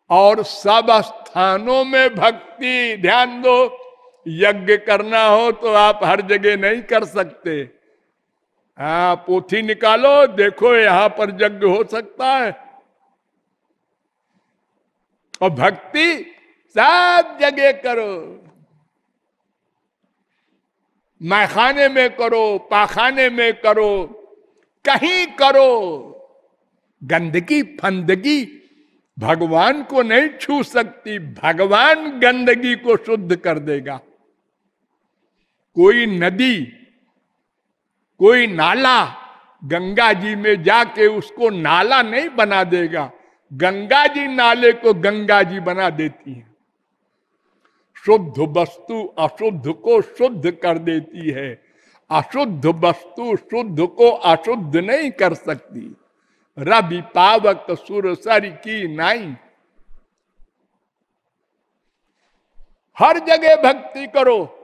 और सब स्थानों में भक्ति। ध्यान दो, यज्ञ करना हो तो आप हर जगह नहीं कर सकते। हाँ पोथी निकालो, देखो यहाँ पर यज्ञ हो सकता है। और भक्ति, सब जगह करो। मैखाने में करो, पाखाने में करो, कहीं करो। गंदगी, फंदगी, भगवान को नहीं छू सकती। भगवान गंदगी को शुद्ध कर देगा। कोई नदी कोई नाला गंगा जी में जाके उसको नाला नहीं बना देगा। गंगा जी नाले को गंगा जी बना देती है। शुद्ध वस्तु अशुद्ध को शुद्ध कर देती है। अशुद्ध वस्तु शुद्ध को अशुद्ध नहीं कर सकती। रवि पावक सुर सर की नाई। हर जगह भक्ति करो।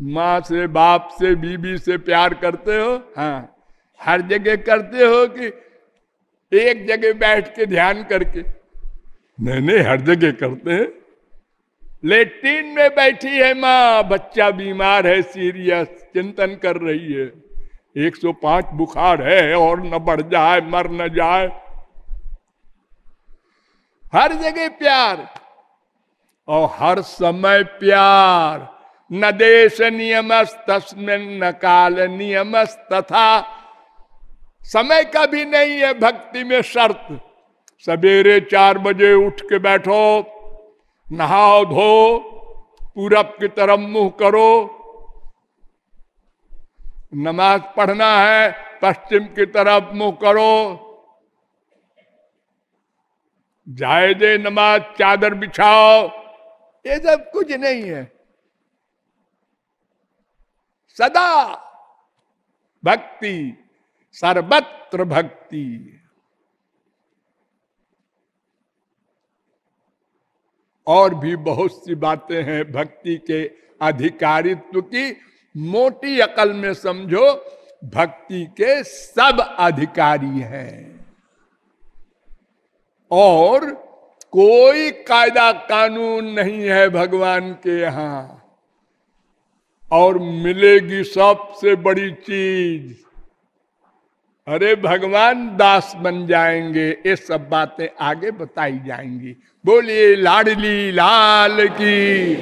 माँ से, बाप से, बीबी से प्यार करते हो? हाँ। हर जगह करते हो कि एक जगह बैठ के ध्यान करके? नहीं नहीं, हर जगह करते हैं। लेटिन में बैठी है माँ, बच्चा बीमार है, सीरियस, चिंतन कर रही है। 105 बुखार है और न बढ़ जाए, मर न जाए। हर जगह प्यार। और हर समय प्यार। न देश नियम तस्मिन न काल नियम तथा समय का भी नहीं है भक्ति में शर्त। सवेरे चार बजे उठ के बैठो, नहाओ धो, पूरब की तरफ़ मुँह करो। नमाज़ पढ़ना है, पश्चिम की तरफ़ मुँह करो। दे नमाज़ चादर बिछाओ। ये सब कुछ नहीं है। सदा भक्ति, सर्वत्र भक्ति। और भी बहुत सी बातें हैं भक्ति के अधिकारित्व की। मोटी अकल में समझो, भक्ति के सब अधिकारी हैं। और कोई कायदा कानून नहीं है भगवान के यहाँ। और मिलेगी सबसे बड़ी चीज़। अरे भगवान दास बन जाएँगे, ये सब बातें आगे बताई जाएँगी। बोलिए, लाडली लाल की।